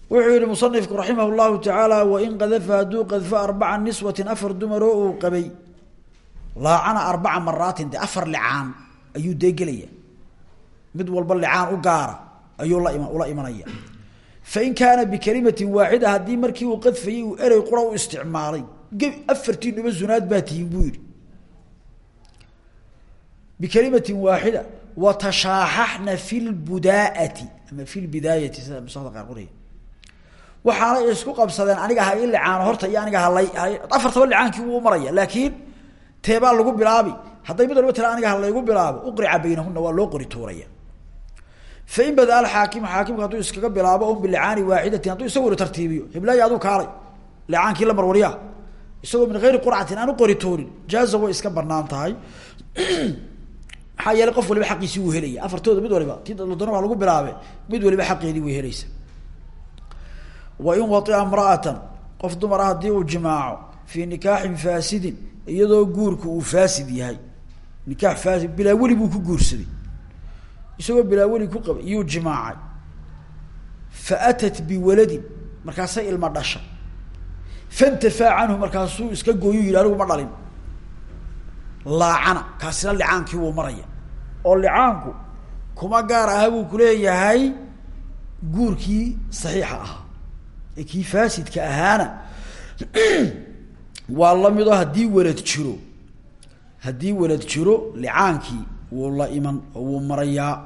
Wuxuu yihi musanifku raximah llahu tacaala wain qadafa hadduu qadfo arbaca niswatin afar dumaroo uu qabay laacana arbaca maraatin de afar licaan ayuu dee gelaya mid walba licaan u gaara ayuu ula imanaya fain kaana bikalimatin waaxida haddii markii uu qadfayey uu erey qura u isticmaalay afartii dhuba zunaad baa tihiin buu yihi bikalimatin waaxida watashaaxaxna fi lbudaati ama fi lbidaayati sida nusada qaar qoraya waxaanay isku qabsadeen aniga ha i licaano horta iyo aniga halay afartaba licaankii wuu maraya laakiin teebaa lagu bilaabi hadday mid walba tira aniga halaygu bilaabo uqrica baynahuna waa loo qori tuuraya fain bada alxaakimu xaakimku hadduu iskaga bilaabo un bilicaani waaxidatin hadduu isaguna tartiibiyo hiblaayi aduu kaalay licaankii la isagoo min gayri qurcatin aan u qori tuurin jaaza iska banaan maxaa yeelay qof waliba xaqiisii wuu helaya. Afartooda mid waliba ti doona waa lagu bilaabe mid waliba xaqeedii way helaysa. Wain waia mraatan qof dumar ah haddii uu jimaaco fii nikaaxin faasidin iyadoo guurku uu faasid yahay. Nikaax faasid bilaa weli buu ku guursaday. Isagoo bilaa weli ku qabay iyuu jimaacay. Fa atat biwaladin markaasay ilma dhasha. Fantafaa canhu markaasuu iska gooyu yidhi anigu ma dhalin laacana kaasina licaankii wuu maraya. Oo licaanku kuma gaar aha buu kuleeyahay guurkii saxiixa ahaa. Ee kii faasidka ahaana waa la mid oo haddii walad jiro. Haddii walad jiro licaankii wuu la iman oo wuu marayaa.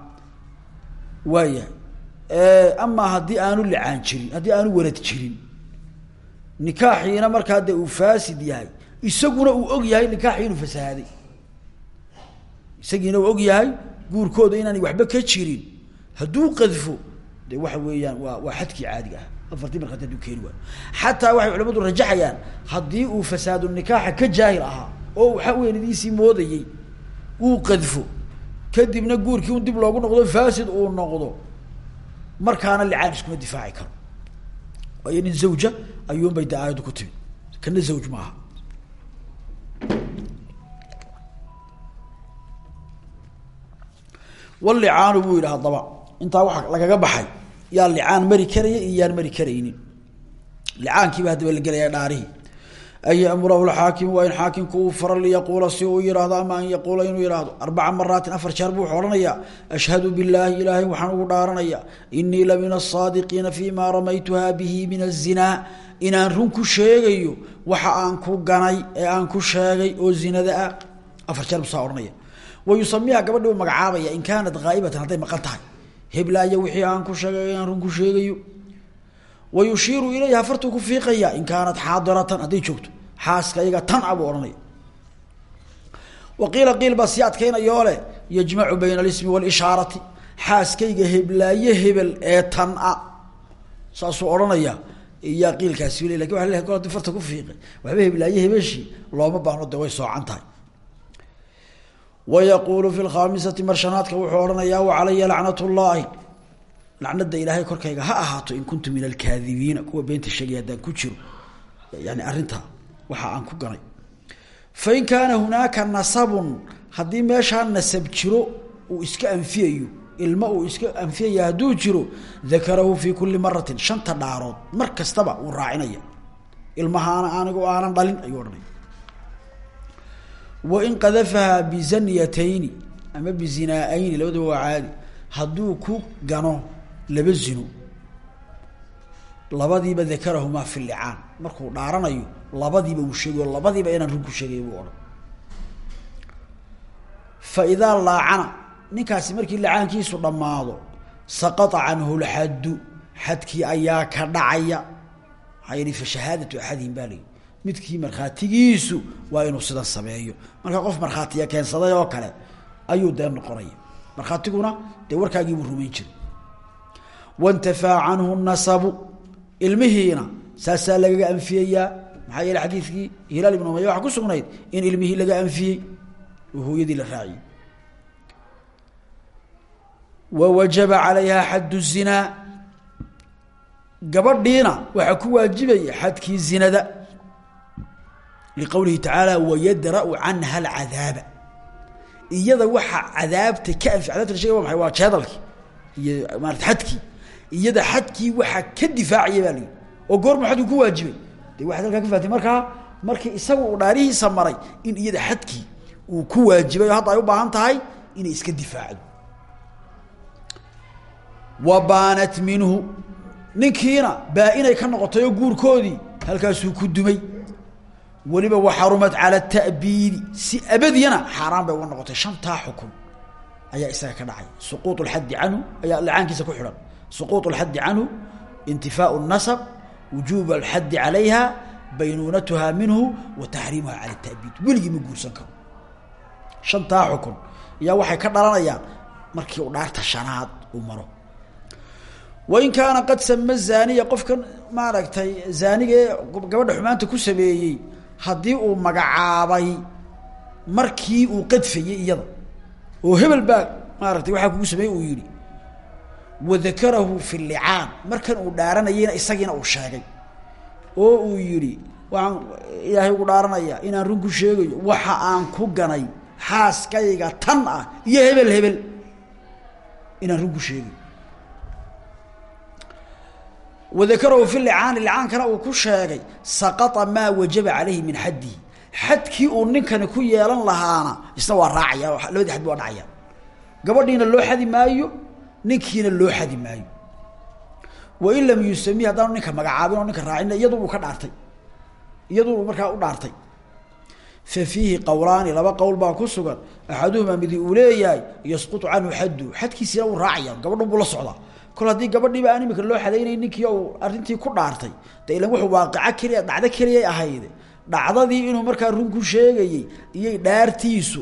Waayahay. Amaa haddii aanu licaan jirin haddii aanu walad jirin nikaaxiina markaa dee uu faasid yahay isaguna uu og yahay nikaaxii inuu fasahaaday isagiina uu og yahay guurkooda inaanay waxba ka jirin. Hadduu qadfo de waxa weeyaan waa waa xadkii ah. Afartii markhaati haduu keeni waayo. Xataa waxay culamadu rajaxayaan haddii uu fasaadu nikaaxa ka jaahil ahaa oo waxa weynadiisii moodayey uu qadfo kadibna guurkii un dib loogu noqdo fasid uu noqdo markaana licaan iskuma difaaci karo. Waayo zawja ayuun bay de aayaddu ku timi kana zawj maaha walicaanu buu yidhi haddaba intaa waxa lagaga baxay yaa licaan mari karaya iyo yaan mari karaynin. Licaankiiba haddaba la gelaya dhaarihii an yamurahu lxaakimu waa in xaakimku uu faro liyaquula si uu yihahdo ama an yaquula inuu yihahdo arbaca maraatin afar jeer buu wuxuu ashhadu billaahi ilaahay waxaan ugu dhaaranaya inii la min asaadiqiina fi ma ramaytuha bihi min azinaa inaan run ku sheegayo waxa aan ku ganay ee aan ku sheegay oo zinada ah. Afar jeer buu saa ohanaya wa yusamiha gabadhi u magacaabaya in kaanat haa'ibatan hadday maqan tahay. Heblaayo wixii aan ku sheegay aan run ku sheegayo. Wa yushiiru ilayha fartuu ku fiiqaya in kaanat xaadiratan hadday joogto. Xaaska iyaga tan a buu ohanaya wa qiila qiil baa sii adkaynayoo leh yajmacu bayna alismi waalishaarati xaaskayga heblaaye hebel ee tan a saasuu odhanaya iyaa qiilkaasi l laakiin waa le kol haddii farta ku fiiqay waxba heblaaye hebeshii looma baahno de way soocan tahay. Wayaquulu fi lkhaamisati marshanaadka wuxuu odhanayaa wacalaya lacnat llaahi lacnada ilaahay korkayga ha ahaato in kuntu min alkaadibiina kuwa beenta sheegay ku jiro. Yani arrintaa waxa aan ku ganay fain kaana hunaaka nasabun haddii meeshaa nasab jiro uu iska anfiyayo ilma uu iska anfiyaya hadduu jiro dakarahu fi kuli maratin shanta dhaarood mar kastaba uu raacinaya ilmahaana anigu aanan dhalin ayuu odhanaya wain qadafaha bizanyatayni ama bizinaa-ayni labadaba waa caadi. Hadduu ku gano laba zino labadiiba dakarahumaa fi licaan markuu dhaaranayo labadiiba uu sheegayo labadiiba inaan run sheegay buu odhan fa idaa laacana ninkaasi markii licaankiisu dhammaado saqata canhu lxaddu xadkii ayaa ka dhacaya. Yihi fa shahaadatu axadihim baa layihi midkii markhaatigiisu waa inuu sidan sameeyo. Marka qof markhaatiya keensaday oo kale ayuu dee noqonaya. Markhaatiguna dee warkaagiibuu rumayn jiray. Wantafaa canhu nasabu ilmihiina saasaa lagaga anfiyayaa. Maxaa yeele xadiidkii ibnu umaya waxaa ku sugnayd in ilmihii laga anfiyey oo hooyadii la raaciyey wa wajaba calayha xaddu zinaa gabadhiina waxaa ku waajibaya xadkii zinada liqowlihi tacaala wayadra'u canha alcadaaba iyada waxa cadaabta ka anfi cadaabta la shegay wa maay waa jeedalkii iyo maarata xadkii iyada xadkii waxaa ka difaacaya baa la yidhi oo goormu xadku ku waajibay de waxaad halkaa ka fahatay markaa markii isagu uu dhaarihiisa maray in iyada xadkii uu ku waajibay oo hadda ay u baahan tahay inay iska difaacdo wa baanat minhu ninkiina baa-inay ka noqotay oo guurkoodii halkaasuu ku dumay weliba waxarumat cala ta'biidi si abadiyana xaaraan bay uga noqotay shantaa xukun ayaa isaga ka dhacay suquuط اlxaddi canhu ayaa lacaankiisa ku xidhan suquuط اlxaddi canhu intifaau الnasb wujuub اlxaddi calayha baynuunatuha minhu wa taxriimuha cala الta'biid weligii ma guursan karo shantaa xukun ayaa waxay ka dhalanayaan markii uu dhaarta shanaad uu maro wain kaana qad sama zaaniya qofkan maaragtay zaaniga ee gabadha xumaanta ku sameeyey haddii uu magacaabay markii uu qadfayey iyada. Oo hebel baa maaragtay waxaa kugu sameeyey uu yihi wadakarahu fi licaan markan uu dhaaranayeyna isagiina uu sheegay. Oo uu yihi waxaan ilaahay ugu dhaaranaya inaan run ku sheegayo waxa aan ku ganay xaaskayga tan ah iyo hebel hebel inaan run ku sheegayo wadakarahu fi licaani licaankana uu ku sheegay saqaa maa wajaba calayhi min xaddihi xadkii uu ninkani ku yeelan lahaana isna waa raacaya labadii xad waa dhacaya. Gabadhiina loo xadi maayo ninkiina loo xadi maayo. Wain lam yusami haddaanu ninka magacaabin oo ninka raacina iyadu uu ka dhaartay. Iyadu markaa u dhaartay. Fa fiihi qowlaani laba qowl baa ku sugan. Axaduhumaa midi uu leeyahay yasqutu canhu xaddu. Socdaa kol haddii gabadhiiba aan imika loo xadaynay ninkii uu arrintii ku dhaartay de ilan wuxuu waaqico keliya dhacdo keliyay ahayd. Dhacdadii inuu markaa run ku sheegayey iyay dhaartiisu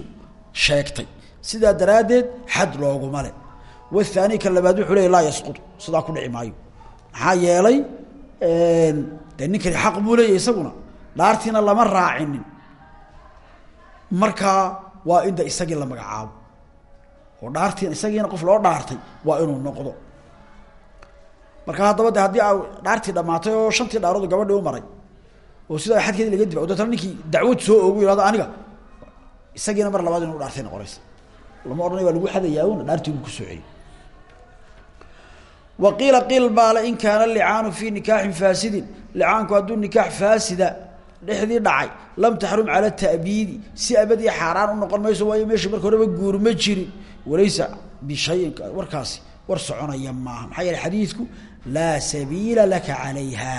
sheegtay. Sidaa daraaddeed xad looguma le wathaani ka labaad wuxuu leey laa yasqutu. Sidaa ku dhici maayo. Yeelay dee ninkani xaq buu isaguna. Dhaartiina lama raacinin. Markaa waa inda isagii la magacaabo. Oo dhaartiin isagiina qof loo dhaartay waa inuu noqdo marka haddaba de haddii dhaartii dhamaatay oo shantii dhaaroodu gabadhii u maray oo sidaa xadkeedi laga diba deetana ninkii dacwad soo ogu yihahdo aniga isagiina mar labaad inu dhaartay noqonaysa. Lama odhanay waa lagu xadayaa una dhaartii ku soo celiy wa qiila qiil baale in kaana licaanu fii nikaaxin faasidin. Licaanku hadduu nikaax faasida dhexdii dhacay lam taxrum cala ta'biidi. Si abadii xaaraan u noqon mayso waayo meesha marka horeba guur ma jirin. Walaysa bishayin warkaasi war soconaya maaha. Maxaa laa sabiila laka calayha.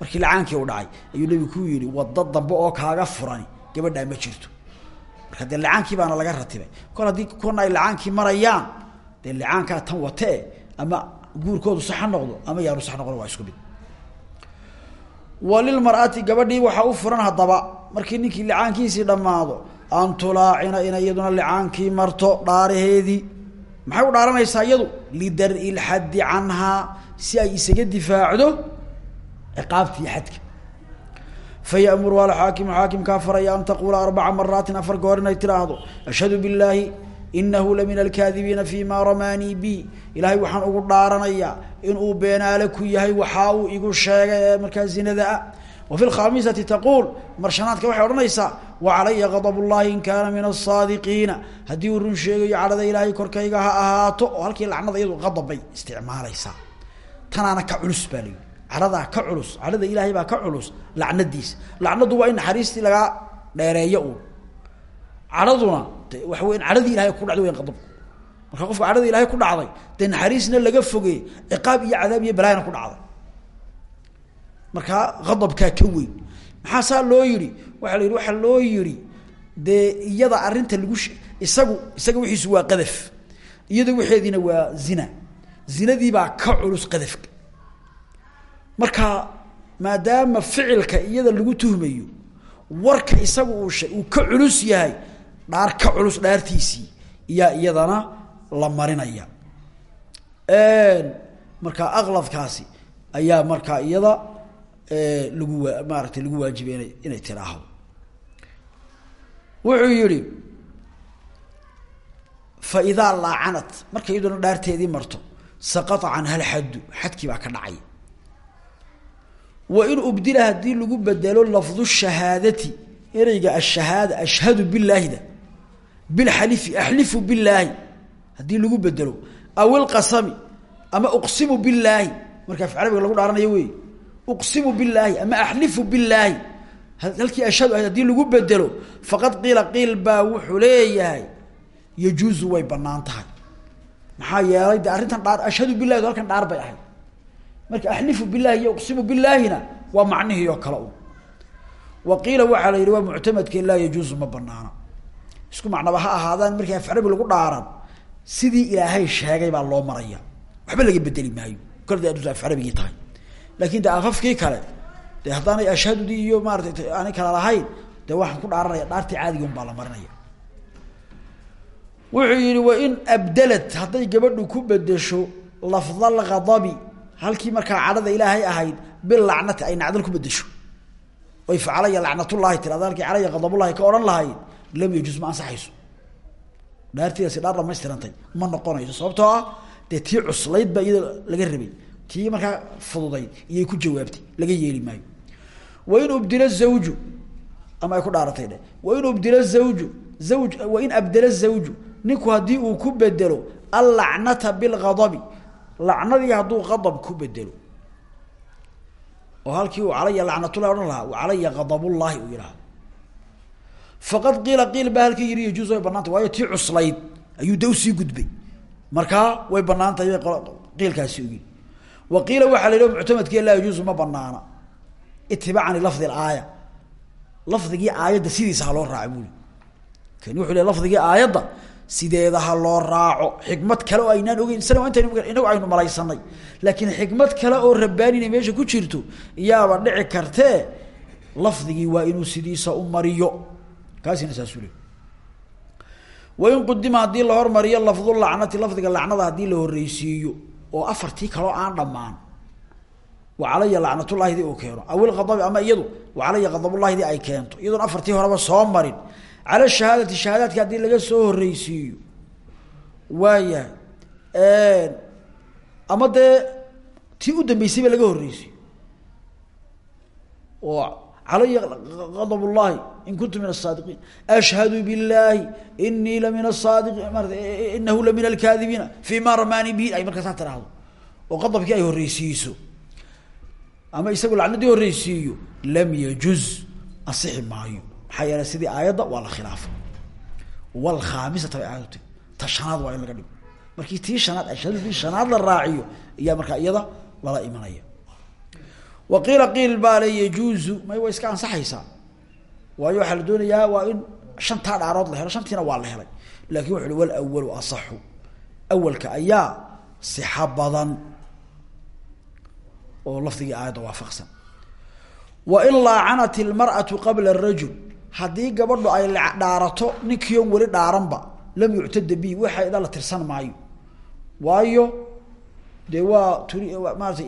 Markii lacaankii u dhacay ayuu nebigu ku yihi wado dambe oo kaaga furani gabadhaa ma jirto. Marka lacaankii baana laga ratibay. Kol haddii kuna ay lacaankii marayaan dee lacaankaa tan watee ama guurkoodu sax ha noqdo ama yaanu sax noqdo waa isku mid. Walilmar'ati gabadhii waxaa u furan haddaba markii ninkii licaankiisii dhammaado an tulaacina inay iyaduna licaankii marto dhaaraheedii maxay u dhaaranaysaa iyadu? Lidar-i lxaddi canhaa si ay isaga difaacdo ciqaabtii xadka. Fayamuru alxaakimu xaakimkaa faraya an taquula arbaca maraatin afar goor inay tiraahdo ashhadu billaahi inahu lamin alkaadibiina fi ma ramaanii bi. Ilaahay waxaan ugu dhaaranayaa inuu beenaale ku yahay waxaa uu igu sheegay ee markaa zinada ah wa fi lkhamisati taquul marshanaadka waxay odhanaysaa wacalaya gadab llahi in kaana min asaadiqiina haddii uu run sheegayo cadhada ilaahay korkayga ha ahaato oo halkii lacnada iyadu qadab bay isticmaalaysaa tanaana ka culus baa la yidhi. Cadhadaa ka culus cadhada ilaahay baa ka culus lacnadiisa lacnadu waa in naxariistii lagaa dheereeyo uun cadhaduna waxa weya cadhadii ku dhacday weyan qadabku. Marka qofka cadhada ilahay ku dhacday dee naxariisna laga fogey ciqaab iyo cadaab iyo balaayana ku dhacday. Markaa qadabkaa ka weyn. Maxaa saa loo yihi waxaa la yidhi waxaa loo yihi dee iyada arrinta lagu isagu isaga wixiisu waa qadaf. Iyada waxeediina waa zina zinadiibaa ka culus qadafka. Marka maadaama ficilka iyada lagu tuhmayo warka isagu uu uu ka culus yahay dhaar ka culus dhaartiisii iyaa iyadana la marinaya. Marka aqladkaasi ayaa markaa iyada lagu waa maaratay lagu waajibay ina inay tiraahdo. Wuxuu yihi fa idaa laacanat marka iyaduna dhaarteedii marto saqata canha lxaddu xadkii baa ka dhacay. Wain ubdila haddii lagu bedelo lafdu shahaadati ereyga ashahaada ashhadu bilaahida bilxalifi axlifu bilaahi haddii lagu bedelo aw ilqasami ama uqsimu bilaahi marka af carabiga lagu dhaaranayo wey uqsimu bilaahi ama axlifu bilaahi halkii ashhadu ahayd haddii lagu bedelo faqad qiila qiil baa wuxuu leeyahay yajuuzu way bannaan tahay maxaa yeelay de arrintan dhaar ashhadu bilahi halkan dhaar bay ahayd. Marka axlifu bilahi iyo uqsimu bilaahina waa macnihii oo kale un wa qiila waxaa la yidhi waa muctamadke laa ma banaana isku macnaba ha ahaadaan markii af carabi lagu dhaaran sidii ilaahay sheegay baa loo maraya waxba laga bedeli maayo. Kolda adusa af carabigii tahay. Laakin de afafkii kale de haddaanay ashhadudii iyo maarata aanay kala lahayn dee waxaan ku dhaaranaya dhaartii caadiga un baa la marinaya wuxuu yihi wain abdalat hadday gabadhu ku bedesho lafda alghadabi halkii markaa cadhada ilaahay ahayd bilacnati ay nacdal ku bedesho oy facalaya lacnatullahi tirada halkii calaya ghadabullahi ka odhan lahayd lam yajuz ma ansaxayso. Dhaartidaasi dhaar dhamaystirantay ma noqonayso. Sababtoo ah dee cuslayd baa iyada laga rabay. Tii markaa fududayd iyay ku jawaabtay laga yeeli maayo. Wain ubdila zawju ama ay ku dhaaratay dhe wain ubdila zawju zawj wain abdela zawju ninku haddii uu ku bedelo allacnata bilghadabi lacnadii hadduu qadab ku bedelo. Oo halkii uu calaya lacnatullahi odhan lahaa calaya ghadabullahi uu yidhaha faqad qiila qiil baa halkii yidhi yajuuz way tii cuslayd ayuu u sii gudbay. Markaa way bannaan tahay bay qiilkaasi ugi wa qiila waxaa la yidhi muctamadkii laa yajuuzu ma banaana itibaacan lafdi aaya. Lafdigii aayadda sidiisa ha loo raaco buli kani wuxuu le lafdigii aayadda sideeda ha loo raaco. Xikmad kale oo aynaan ogeyn isna intaynu inagu aynu malaysanay laakiin xikmad kale oo rabbaanina meesha ku jirto iyaaba dhici kartee lafdigii waa inuu sidiisa u mariyo. Kaasina saasuu le wain qudima haddii la hormariyo lafdu lacnati lafdiga lacnada haddii la horreysiiyo oo afartii kaloo aan dhammaan wa calaya lacnatullahidii uu keeno. Awil adabi ama iyadu wa calaya adabullahidii ay keento. Iyadoon afartii horeba soo marin cala shahaadati shahaadaadki haddii laga soo horreysiiyo waayahay ama dee tii u dambeysayba laga horreysiiyo oo calaya adab llahi in kuntu min asaadiqiin ashhadu biاllahi inii la min asaadiqiin maarata inahu la min alkaadibiina fi ma ramaani bihi ay markaasaa tiraahdo. Oo qadabkii ay horreysiiso ama isagu lacnadii horreysiiyo lam yajuz asixi maayo maxaa sidii aayadda waa la khilaafay. Wlkhaamisata bay waa in laga dhigo. Markii tii shanaad ashhadu bii shanaad la raaciyo iyaa markaa iyada lala imanaya. Wa qiila qiil baa le may way iska ansaxaysaa. Waayo waxaa la doonayaa waa in shantaa dhaarood la helo shantiina waa la helay. Lakin wuxu uhi walawalu asaxu. Awalka ayaa sixa badan oo lafdigii aayadda waafaqsan. Wa in laacanat ilmar'atu qabla arajul haddii gabadhu ay dhaarato ninkiion weli dhaaranba lam yuctada bi waxa dha la tirsan maayo. Waayo dee waa turi maarata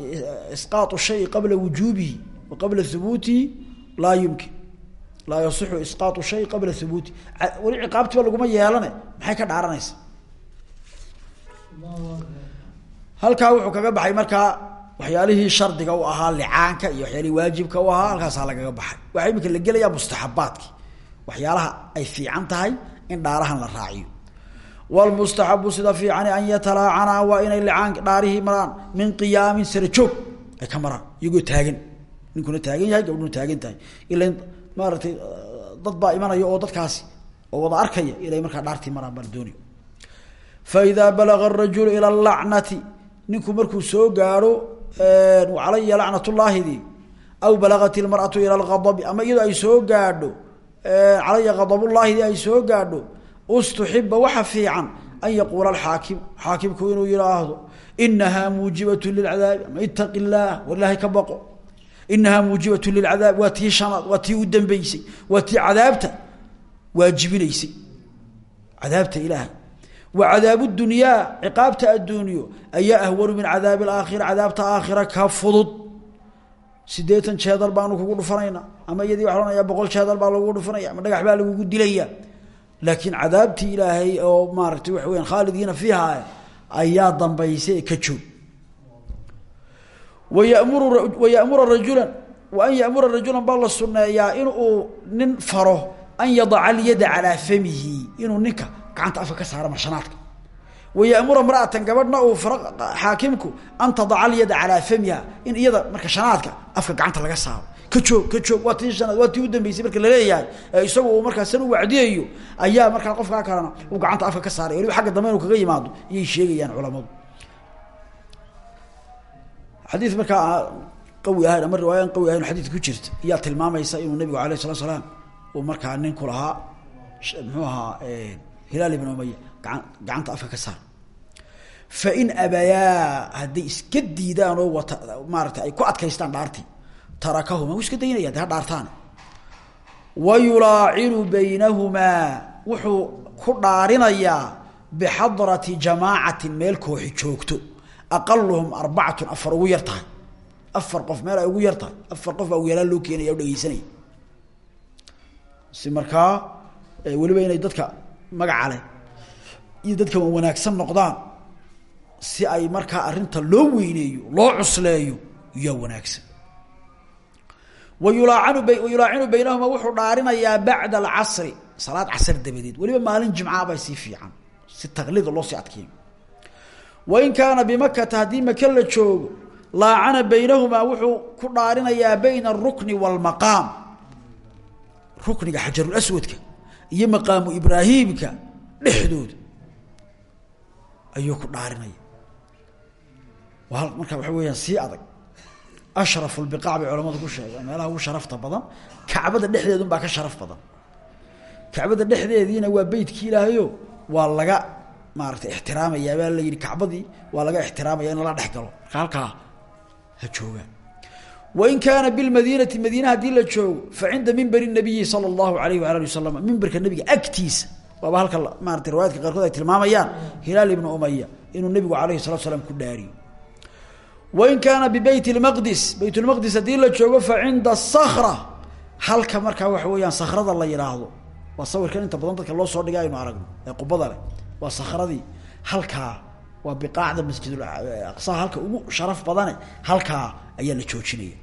isqaau shayi qabla wujuubihi wa qabla hubuutihi laa yumkin. Laa yasixu isqaau shay qabla hubuutihi weli ciqaabtiba laguma yeelane maxay ka dhaaranaysa? Halkaa wuxuu kaga baxay markaa waxyaalihii shardiga u ahaa licaanka iyo waxyaalihii waajibka u ahaa halkaasaa lagaga baxay. Waxaa imika la gelayaa mustaxabaadki waxyaalaha ay fiican tahay in dhaarahan la raaciyo. Wlmustaxabu sida fiicani an yatalaacanaa waa inay licaan dhaarihii maraan min qiyaamin sara joog ay ka maraan iyagoo ninkuna taagan yahay gabdhuna taagan tahay. Ila maaratay dad baa imanaya oo dadkaasi oo wada arkaya inay markaa dhaartii maraan baa la doonay faidaa balaga rajulu ila lacnati ninku markuu soo gaadho calaya lacnatullaahidii aw balagat ilmar'atu ila ladabi ama iyadoo ay soo gaadho calaya adabullaahidii ay soo gaadho ustuxiba waxa fiican an yaquula alxaakim xaakimku inuu yihaahdo inahaa muujibatu lilcadaabi ama itaqi illaah war muujibatu lilcadaab waa tii shanaad waa tii u dambeysay waa tii wa cadaabu dunyaa ciqaabta adduunyo ayaa ahwanu min cadaabi alaakhira cadaabta aakhira ka fudud sideetan jeedal baanu kugu dhufanayna. Ama iyadii waa ohanaya boqol jeedal baa lagugu dhufanaya ama dhagax baa lagugu dilaya laakiin cadaabtii ilaahay oo maaratay waxa weyaan khaalidiina fiiha ayaa dambaysa ka joog wayamuru wayamura rajulan. Wa an yamura rajulan baa la suneeyaa in uu nin faro an yadaca alyada calaa famihi. Inuu ninka gacanta afka ka marshanaadka wayamura mraatan gabadhna uu xaakimku an tadaca alyada calaa famiha in iyada marka shanaadka afka gacanta laga saaro ka joog ka joog waa tii shanaad waa tii u dambeysay marka la leeyahay isagu uu markaa san u wacdiyayo ayaa markaa qofkaa kalena uu gacanta afka ka saaray waliba agga dambe inuu kaga yimaado iyay sheegayaan culamadu xadii markaa qawi ahayn ama riwaayan qawi ahayn xadiid ku jirta iyaa tilmaamaysa inuu nabigu alayh salatu salaam uu markaa ninku lahaa muxuu ahaa hilaal ibn umaya gaan gacanta afka ka saar fain abayaa hadday iska diidaan oo wata maarata ay ku adkaystaan dhaartii. Tarakahuma iska daynaya de ha dhaartaan wa yulaacinu baynahumaa wuxuu ku dhaarinayaa bixadrati jamaacatin meel kooxi joogto. Aqaluhum arbacatun afar ugu afar qof meel ay ugu yar afar qof baa ugu loo keenaya o si markaa weliba inay dadka magaca iyo dadka wanaagsan noqdaan si ay markaa arrinta loo weyneeyo loo cusleeyo yaa wanaagsan. Wayulaacanu wayulaacinu baynahuma wuxuu dhaarinayaa bacda alcasri salaad casr dabadeed. Weliba maalin jimcaa bay sii fiican si taqliida loo sii adkeeyo. Wain kaana bimakata haddii maka la joogo laacana baynahumaa wuxuu ku dhaarinayaa bayna arukni waalmaqaam rukniga xajarulaswadka iyo maqaamu ibraahiimka dhexdooda ayuu ku dhaarinaya marka waxa weeyaan sii adag. Ashrafu lbiqaac bay culamadu ku sheegeen meelaha ugu sharafta badan kacbada dhexdeedun baa ka sharaf badan. Kacbada dhexdeediina waa beytkii ilaahayo waa laga maarata ixtiraamaya baa la yihi kacbadii waa laga ixtiraamaya in lala dhex galo. Marka halkaa ha joogaan wain kaana bilmadiinati madiina haddii la joogo fa cinda mimberi nabiyi sala allahu alayh waala ali wasalam mimberka nabiga agtiisa. Waaba halka maarata riwaayadka qaarkood ay tilmaamayaan hilaal ibnu umaya inuu nabigu alayhi wain kaana bibeyt lmaqdis beyt lmaqdis haddii la joogo fa cinda sakra halka markaa waxa weeyaan sakrada la yidhaahdo waa sawirkan inta badan dadka loo soo dhigay aynu aragno ee qubada leh. Waa sakradii halkaa waa biqaacda masjidaqsaa halka ugu sharaf badane halkaa ayaa la joojinaya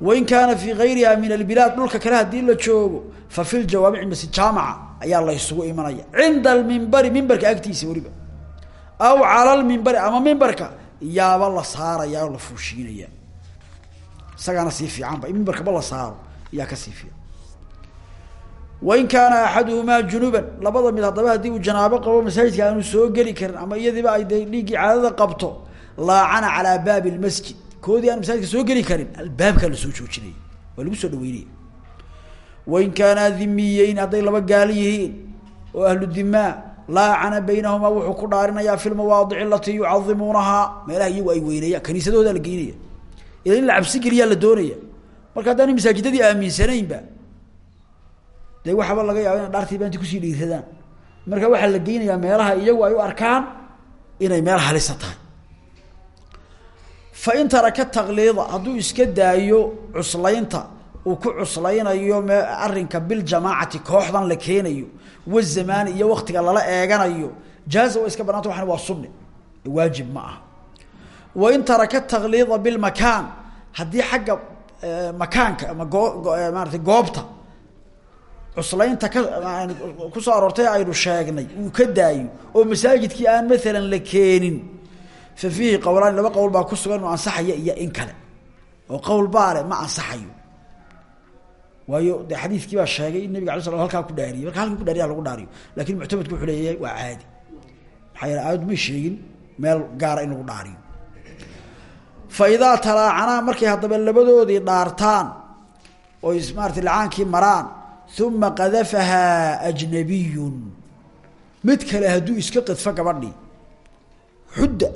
wain kaana fii gayriha min albilaad dhulka kale haddii la joogo fa fi ljawaamici masjid jaamaca ayaa la ysugu imanaya. Cinda almimbari mimbarka agtiisa weliba. Aw cala lmimbari ama mimbarka yaaba la saaraya oo la fuushiinaya. Isagaana sii fiicanba in mimbarkaba la saaro yaa ka sii fiican. Wain kaana axaduhumaa junuban labada mid haddaba haddii uu janaabo qabo masaajidka aanu soo geli karin ama iyadiiba ay dee dhiiggii caadada qabto laacana calaa baabi lmasjid koodii aan masaajidka soo geli karin albaabkaa la soo joojinaya waa lagu soo dhaweynaya wain kaanaa dhimiyeyn hadday laba gaali yihiin oo ahlu dimaa laacana baynahumaa wuxuu ku dhaarinayaa fi lmawaadici alatii yucadimuunahaa meelaha iyagu ay weyneeyaan kaniisadoodaa la geynaya ila in la cabsi geliyaa la doonaya. Marka haddaanay masaajidadii aaminsanaynba dee waxaaba laga yaaba ina dhaartii baanti ku sii dhiiradaan. Marka waxaa la geynayaa meelaha iyagu ay u arkaan inay meel halisa tahay. Fa in taraka takliida hadduu iska daayo cuslaynta uu ku cuslaynayo me arrinka biljamaacati kooxdan la keenayo wazamaani iyo waktiga lala eeganayo jaaza waa iska banaanta waxan waa sunni waajib ma aha. Wain taraka takliida bilmakaan haddii xagga makaanka ama goo maarata goobta cuslaynta ka ku soo aroortay aynu sheegnay uu ka daayo oo masaajidkii aan maalan la keenin fa fiihi qowlaan laba qowl baa ku sugan inuu ansaxaya iyo in kale. Oo qowl baale ma ansaxayo waayo de xadiidkii baa sheegay in nabiga ala sla halkaa ku dhaariyey marka halkii ku dhaariya lagu dhaariyo. Lakin muctamadku wuxuu leeyahay waa caadi. Maxaa yeele aayaddu may sheegin meel gaara in lagu dhaariyo. Fa idaa talaacanaa markay haddaba labadoodii dhaartaan oo maarata lacaankii maraan uma qadafahaa ajnabiyun. Mid kale hadduu iska qadfo gabadhii. Xudda.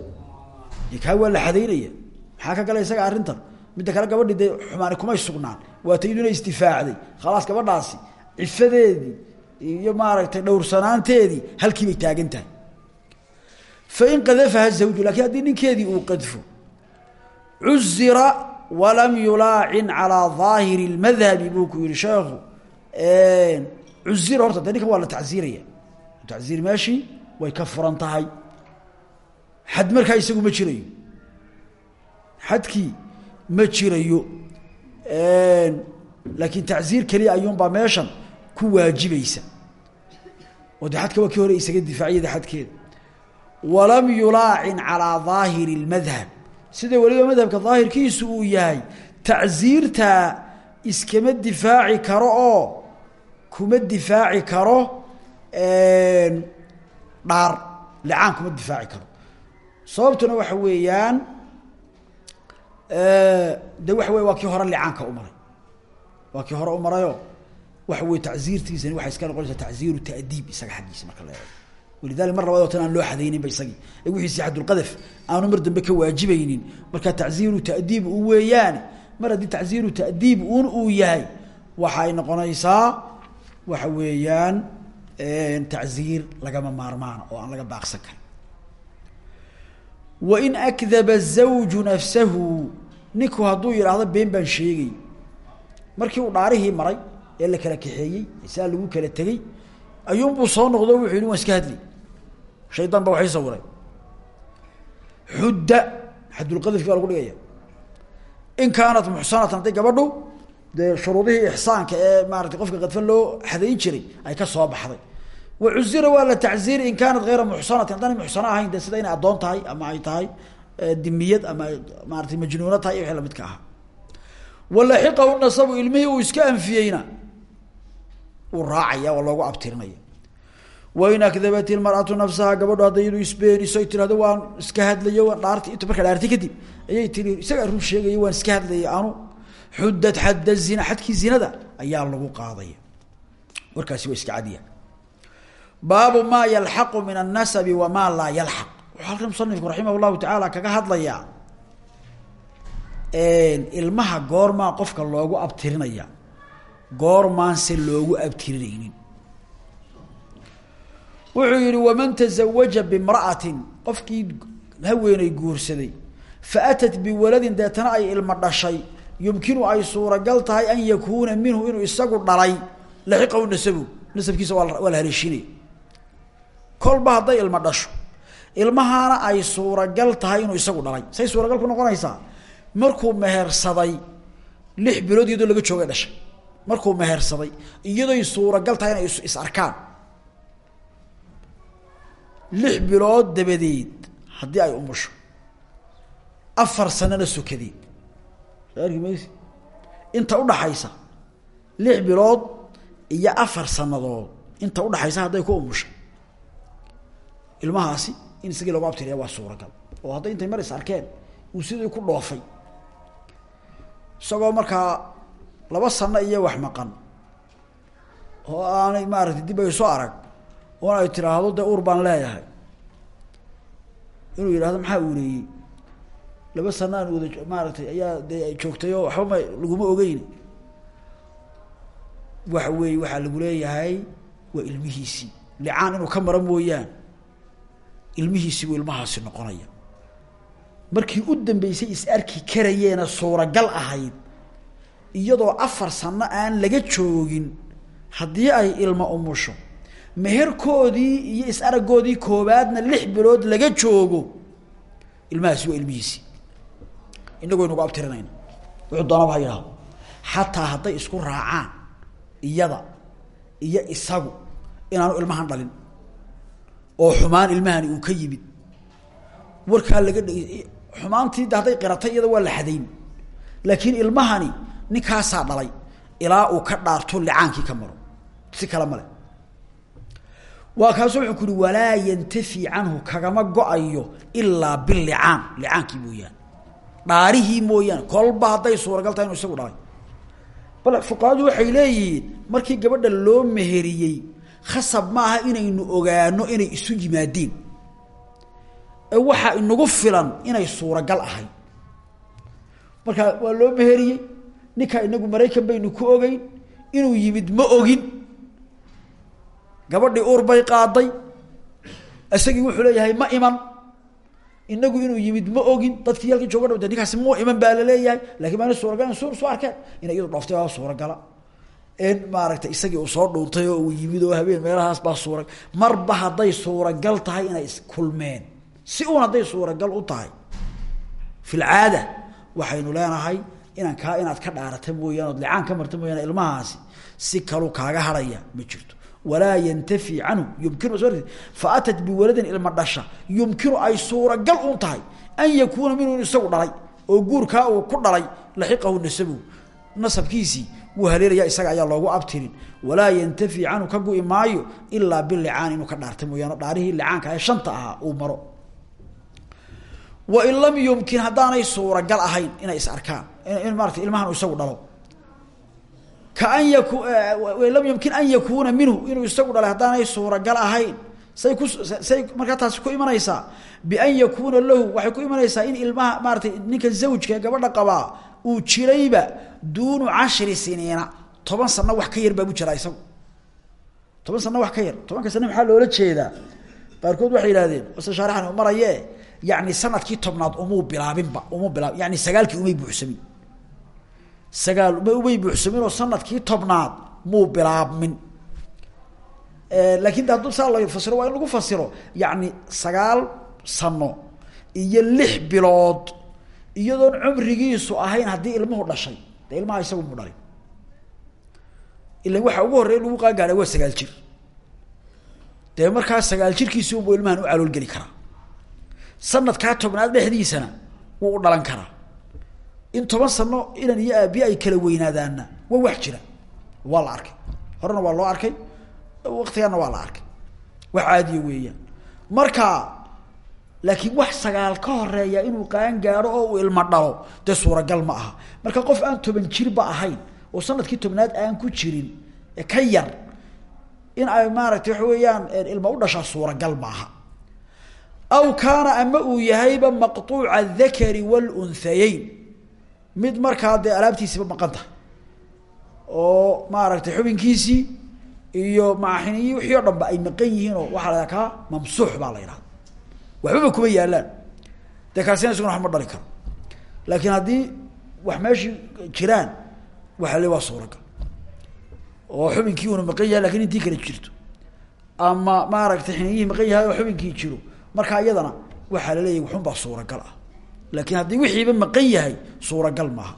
Kaa waa la xadaynaya. Maxaa ka gala isaga arrintan? Midda kale gabadhii dee xumaani kumay sugnaan waata iyaduna istifaacday khalaas gabadhaasi cifadeedii iyo maaragtay dhowrsanaanteedii halkii bay taagan tahay. Fain qadafaha zawju lakiin haddii ninkeedii uu qadfo cuzira walam yulaacin calaa daahiri اlmadhabi buu ku yihi sheekhu cuzira horta de ninkan waa la tacziiraya tacziir way ka furan tahay. Xad markaa isagu ma jirayo. Xadkii ma jirayo laakiin tacziir keliya ayuunbaa meeshan ku waajibaysa. Oo de xadka waa hore isaga difaaciyada xadkeeda walam yulaacin calaa daahiri اlmadhab sida weliba madhabka daahirkiisu uu yahay tacziirtaa iskama difaaci karo oo kuma difaaci karo dhaar licaan kuma difaaci karo. Sababtuna waxa weeyaan de waxa wey waa hore licaanka u maray. Waa hore u marayo. Waxa wey tacziirtiisani waxay iska noqonaysaa tacziiru taadiib isaga xaggiisa marka la eego. Walidalik mar labaad oo tan aan loo xadayninba isagii. Ee wixiisi xadulqadaf aanu mar dambe ka waajibaynin marka tacziiru taadiib u weeyaan mar haddii tacziiru taadiib un uu yahay waxay noqonaysaa waxa weeyaan tacziir lagama maarmaana oo aan laga baaqsan karin. Wain akdaba zawju nafsahu ninku hadduu yidhaahdo been baan sheegay. Markii uu dhaarihii maray ee la kala kaxeeyey saa lagu kala tegey ayuunbuu soo noqdo wuxuu yihi waan iska hadli. Shaydaan ba waxay sawiray xudda xadulqadafki baa lagu dhigaya. In kaanat muxsanatan hadday gabadhu dee shuruudihii ixsaanka ee maarata qofka kadfan loo xadayn jiray ay ka soo baxday. Wacuzira waa la tacziiri in kaanat hayra muxsanatin haddaanay muxsano ahayn de sida inay addoon tahay ama ay tahay dimiyad ama maarata majnuuno tahay iyo wixii lamidka ahaa. Walaxiqahu nasabu ilmihii uu iska anfiyeyna uu raacaya oo loogu abtirinaya wain akdabat nafsaha gabadho hadday iyadu isbeeniso ay waan iska hadlayo waan dhaarti int markaa dhaarti kadib ayay tiri isagaa run sheegaya waan iska hadlayay anu xudad xadda zina xadkii zinada ayaa lagu qaadaya. Warkaasi waa iska cadiya. Baabu maa yalxaqu min annasabi wamaa laa yalxaq wuxuu halkan musanifku raximah llahu tacaala kaga hadlayaa ilmaha goormaa qofka loogu abtirinaya. Goormaanse loogu abtirinaynin. Wuxuu yihi waman tazawaja bimra'atin qofkii haweeney guursaday faatat biwaladin deetana ay ilmo dhashay. Yumkinu ay suuragal tahay an yakuuna minhu inuu isagu dhalay. Laxiqahu nasabu nasabkiisa waa la haleeshinaya kolba hadday ilmo dhasho ilmahaana ay suuragal tahay inuu isagu dhalay. Say suuragal ku noqonaysaa markuu mehersaday lix bilood iyadoo laga joogay dhashay. Markuu mehersaday iyadoy suuragal tahay inay is arkaan. Lix bilood dabadeed haddii ay umusho afar sanana sokadeed arki maysi inta udhaxaysa lix bilood iyo afar sanadood inta udhaxaysa hadday ku umusho. Ilmahaasi in isagii loogu abtiriya waa suuragal oo hadday intay mar is arkeen uu sidii ku dhoofay. Isagoo markaa laba sano iyo wax maqan oo aanay maaragtay dib ay soo arag oon ay tiraahdo dee uur baan leeyahay. Inuu yidhahdo maxaa uuleeyey laba sana aan wada maaragtay ayaa dee joogtay oo waxba ma laguma ogeyn. Waxa weeye waxaa lagu leeyahay waa ilmihiisii. Licaan inuu ka mara mooyaan ilmihiisii buu ilmahaasi noqonaya. Markii u dambeysay is arki karayeena suuragal ahayd iyadoo afar sano aan laga joogin haddii ay ilmo umusho meherkoodii iyo is araggoodii koobaadna lix bilood laga joogo ilmahaasi waa ilmihiisii inagoo inagu abtirinayna wuxuu doonaba ha yidhahdo xataa hadday isku raacaan iyada iyo isagu inaanu ilmahan dhalin oo xumaan ilmahani uu ka yimid. Warkaa laga dh xumaantii de hadday qiratay iyada waa la xadayn. Laakiin ilmahani ninkaasaa dhalay ilaa uu ka dhaarto licaankii ka maro. Si kale male waa kaasu wuxuu ku walaa yantafi canhu kagama go'ayo ilaa bilicaan licaankii mooyaane. Dhaarihii mooyaane. Kolba hadday suuragal tahay inu isagu dhalay. Bal fuqahadu waxay leeyihiin markii gabadha loo meheriyey khasab maaha inaynu ogaano inay isu yimaadeen. Ee waxaa inagu filan inay suuragal ahayd marka waa loo meheriyey ninkaa inagu maraykan baynu ku ogeyn inuu yimid ma ogin. Gabadhii uur bay qaaday. Isagii wuxuu leeyahay ma iman. Inagu inuu yimid ma ogin. Dadkii halkii jooga dha ninkaasi mu iman baa la leeyahay laakiin maana suuragal in soo arkeen. Inay iyadu dhooftay baa suuragala in maaragtay isagii uu soo dhuuntay oo uu yimid oo habeen meelahaas baa suura marba hadday suuragal tahay inay iskulmeen si uun hadday suuragal u tahay. Fi lcaada waxaynu leenahay inaan kaa inaad ka dhaarata mooyaan ood licaan ka marta mooyaane ilmahaasi si kalu kaaga harhaya ma jirto. Walaa yantafi canhu yumkinu fa atat biwaladin ilma dhasha yumkinu ay suuragal un tahay an yakuuna minhu isagu dhalay oo guurkaa uu ku dhalay laxiqahu nasabu wuu haleelaya isaga ayaa loogu abtirin. Walaa yantafi canhu ka gu-i maayo ilaa bilicaan inuu ka dhaarta mooyaane. Dhaarihii licaanka ee shanta ahaa uu maro. Wain lam yumkin haddaanay suuragal ahayn inay is arkaan. In maarata ilmahan isagu dhalo. Kaan yaku wain lam yumkin an yakuuna minhu inuu isagu dhalay haddaanay suuragal ahayn. Say ku say markaa taasi ku imanaysaa? Bian yakuuna lahu waxay ku imanaysaa in ilmaha maaratay ninka zawjka gabadha qabaa uu jirayba duunu cashri siniina. Toban sano wax ka yar baa bu jiraa isagu. Toban sano wax ka yar. Tobanka sano maxaa loola jeedaa? Qaarkood waxay yihahdeen ase shaarixan maraye. Yani sannadkii tobnaad umuu bilaabinba umuu bilaab yani sagaalkii umay buuxsamin. Sagaal ma umay buuxsamin oo sannadkii tobnaad muu bilaabmin. Laakin de hadduu saa fasiro waa lagu fasiro yani sagaal sano iyo lix bilood iyadoon cumrigiisu ahayn haddii ilmuhu dhashay. Dee ilmaha isagu mu dhalin ila waxa ugu horreya lagu qaangaara waa sagaal jir. Dee markaa sagaal jirkiisi unbu ilmahan u caloolgeli karaa. Sanadkaa tobnaad dhexdiisana wuu u dhalan karaa. In toban sano inan iyo aabiye ay kala weynaadaanna waa wax jira. Waa la arkay. Horena waa loo arkay. Waktigaana waa la arkay. Wax caadiya weeyaan. Marka laakiin wax sagaal ka horreeya inuu qaan gaaro oo uu ilmo dhalo dee suuragal ma aha. Marka qof aan toban jirba ahayn oo sannadkii tobnaad aan ku jirin ka yar in ay maaragtay waxa weeyaan ilma u dhashaa suuragal ma aha. Aw kaana ama uu yahayba maqtuuca adakari wاlunhayeyn mid markaa dee alaabtiisiiba maqan tahay oo maaragtay xubinkiisii iyo maaxiniyi wixii o dhan ba ay maqan yihiin oo waxaa la mamsuux baa la yidhahda waxbaba kuma yaalaan. Dee kaasina isaguna wax ma dhali karo. Laakiin haddii wax meeshii jiraan waxa le waa suuragal. Oo xubinkii una maqan yahay laakiin intii kale jirto. Ama maaragtay xiniyihii maqan yahay oo xubinkii jiro. Markaa iyadana waxaa laleeyahy waxun baa suuragal ah. Laakiin haddii wixiiba maqan yahay suuragal maaha.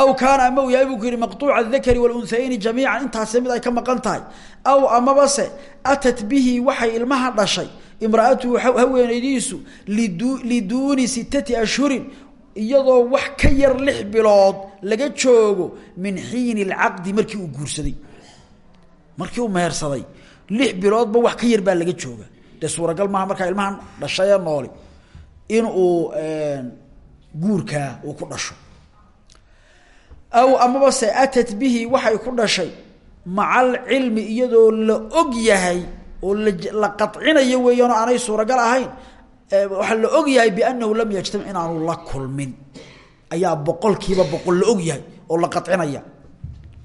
Aw kaana ama yahay buu ku yihi maqtuuca adakari walunhayeyni jamiican. Intaasi mid ay ka maqan tahay. Aw amabase atat bihi waxay ilmaha dhashay imraatuhu haweenaydiisu lidu liduuni sitati ashhurin iyadoo wax ka yar lix bilood laga joogo min xiini lcaqdi markii uu guursaday. Markii uu mehersaday. Lix biloodba wax ka yar baa laga jooga. Dee suuragal maaha markaa ilmahan dhashayee nooli. In uu guurkaa uu ku dhasho. Aw amaba se atat bihi waxay ku dhashay. Maca alcilmi iyadoo la og yahay oo la qacinayo weeyaan oo aanay suuragal ahayn waxaa la og yahay biannahu lam yajtamic inaanu la kulmin. Ayaa boqolkiiba boqol la og yahay oo la qacinaya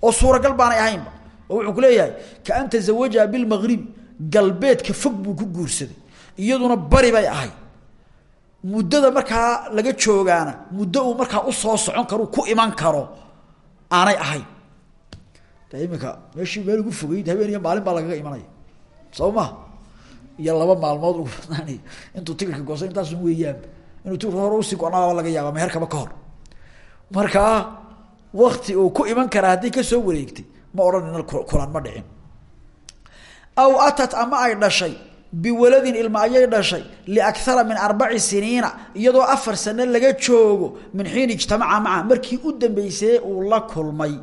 oo suuragal baanay ahaynba. Oo wuxuu ku leeyahay kaan tazawaja bilmagribi galbeedka fog buu ku guursaday. Iyaduna bari bay ahayd. Muddada markaa laga joogaana muddo uu markaa u soo socon karo ku iman karo aanay ahayn. De iminka meeshii meel ugu fogeyd habeen maalin baa lagaga imanaya soo ma iyo laba maalmood ugu badnaanay intuu tigirka goosa intaasun weeyaan. Inuu tigirka hore u sii go-naaba laga yaaba meherkaba ka hor. Markaa wakti uu ku iman karaa hadday ka soo wareegtay ma odhanina kulan ma dhicin. Aw atat ama ay dhashay biwaladin ilma ayay dhashay liakara min arbaci siniina iyadoo afar sano laga joogo min xiin ijtamaca maca. Markii u dambeysay uu la kulmay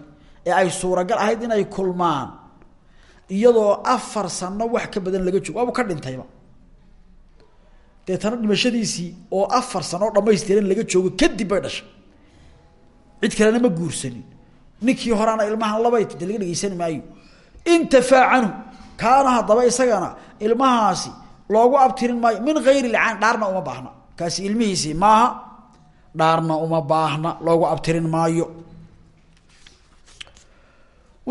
ee ay suuragal ahayd inay kulmaan iyadoo afar sano wax ka badan laga joogo. Waabuu ka dhintayba deetana dhimashadiisii oo afar sano oo dhamaystiran laga joogo kadib bay dhashay. Cid kalena ma guursanin. Ninkii horaana ilmahan labay de laga dhegeysan maayo. Intafaa canhu kaana haddaba isagana ilmahaasi loogu abtirin maayo. Min hayri licaan dhaarna uma baahna. Kaasi ilmihiisii maaha dhaarna uma baahna loogu abtirin maayo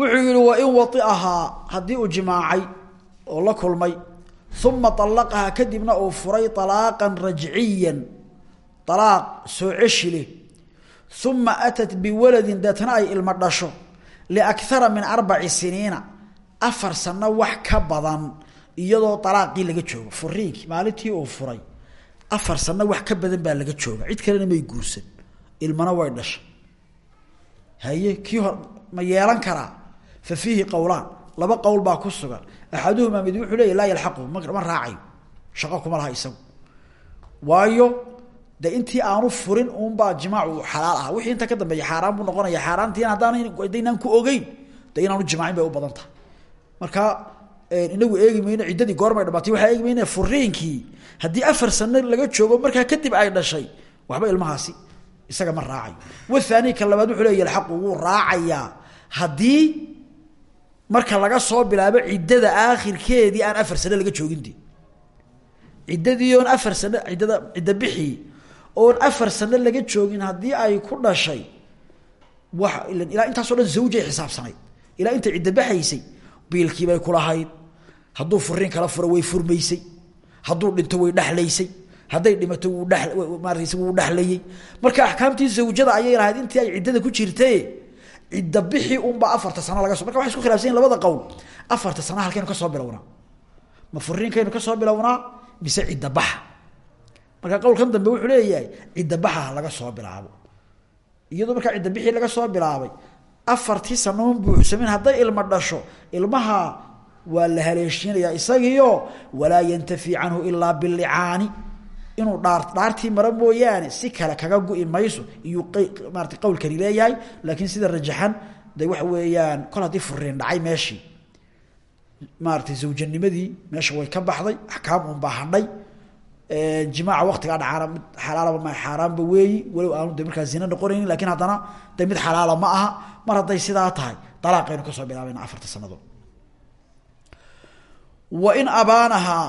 wuxuu yihi wa in waiahaa haddii uu jimaacay oo la kulmay uma allaqahaa kadibna uu furay alaaqan rajciyan alaaq soo ceshi leh uma atat biwaladin deetna ay ilmo dhasho liakara min arbaci siniina afar sano wax ka badan iyadoo alaaqii laga joogo. Furiinkii maalintii uu furay afar sano wax ka badan baa laga jooga. Cid kalena may guursan ilmana way dhashay. Haye kii ma yeelan karaa fa fiihi qowlaan laba qowl baa ku sugan. Axaduhumaa mid wuxuu leeya laa yalxaqu ma ma raacayo. Shaqo kuma laha isagu. Waayo de intii aanu furin unbaa jimaacu xalaal aha wixii inta ka dambeeya xaaraan buu noqonaya. Xaaraantiin haddaan hadaynaan ku ogeyn de inaanu jimaacin bay u badan tahay. Marka inagu eegi mayno ciddadii goormay dhamaatay waxaa eegi mayna furiinkii haddii afar sano laga joogo markaa kadib ay dhashay waxba ilmahaasi isaga ma raacayo. Wathani ka labaad wuxuu leya yalxaqu wuu raacayaa. Haddii marka laga soo bilaabo ciddada aakhirkeedii aan afar sano laga joogin de ciddadii oon afar sano ciddada cidda bixii oon afar sano laga joogin haddii ay ku dhashay wax ilaa intaasoo dhan zawjay xisaabsanayd. Ilaa intay cidda baxaysay biilkiibay kulahayd hadduu furiin kala furo way furmaysay. Hadduu dhinto way dhexlaysay hadday dhimato wuu dhe maarata wuu dhexlayey marka axkaamtii zawjada ayay lahayd intii ay ciddada ku jirtee cidda bixi unbaa afarta sano laga so marka waxay isku khilafsan labada qowl afarta sana halkaynu ka soo bilownaa ma furiinkaynu ka soo bilownaa mise cidda baxa. Marka qowlkan dambe wuxuu leeyahay cidda baxa ha laga soo bilaabo. Iyadoo markaa cidda bixii laga soo bilaabay afartii sanoon buuxsamin hadday ilma dhasho ilmaha waa la haleeshiinayaa isagiio walaa yantafi canhu ilaa bilicaani inuu dhaar dhaartii mara mooyaane si kale kaga gu-i mayso iyuu maarata leeyahay laakiin sida rajaxan de waxa weeyaan kol haddii dhacay meeshii maaratay zawjanimadii meesha way ka baxday axkaam un baa hadhay jimaaca waktigaa dhacaana mid xalaalaba ma xaaraanba weeyi walow aanu de zina noqonaynin laakiin haddana de mid ma aha mar hadday sidaa tahay dalaaqaynu ka soo bilaabayna afarta sanadood wa in abaanahaa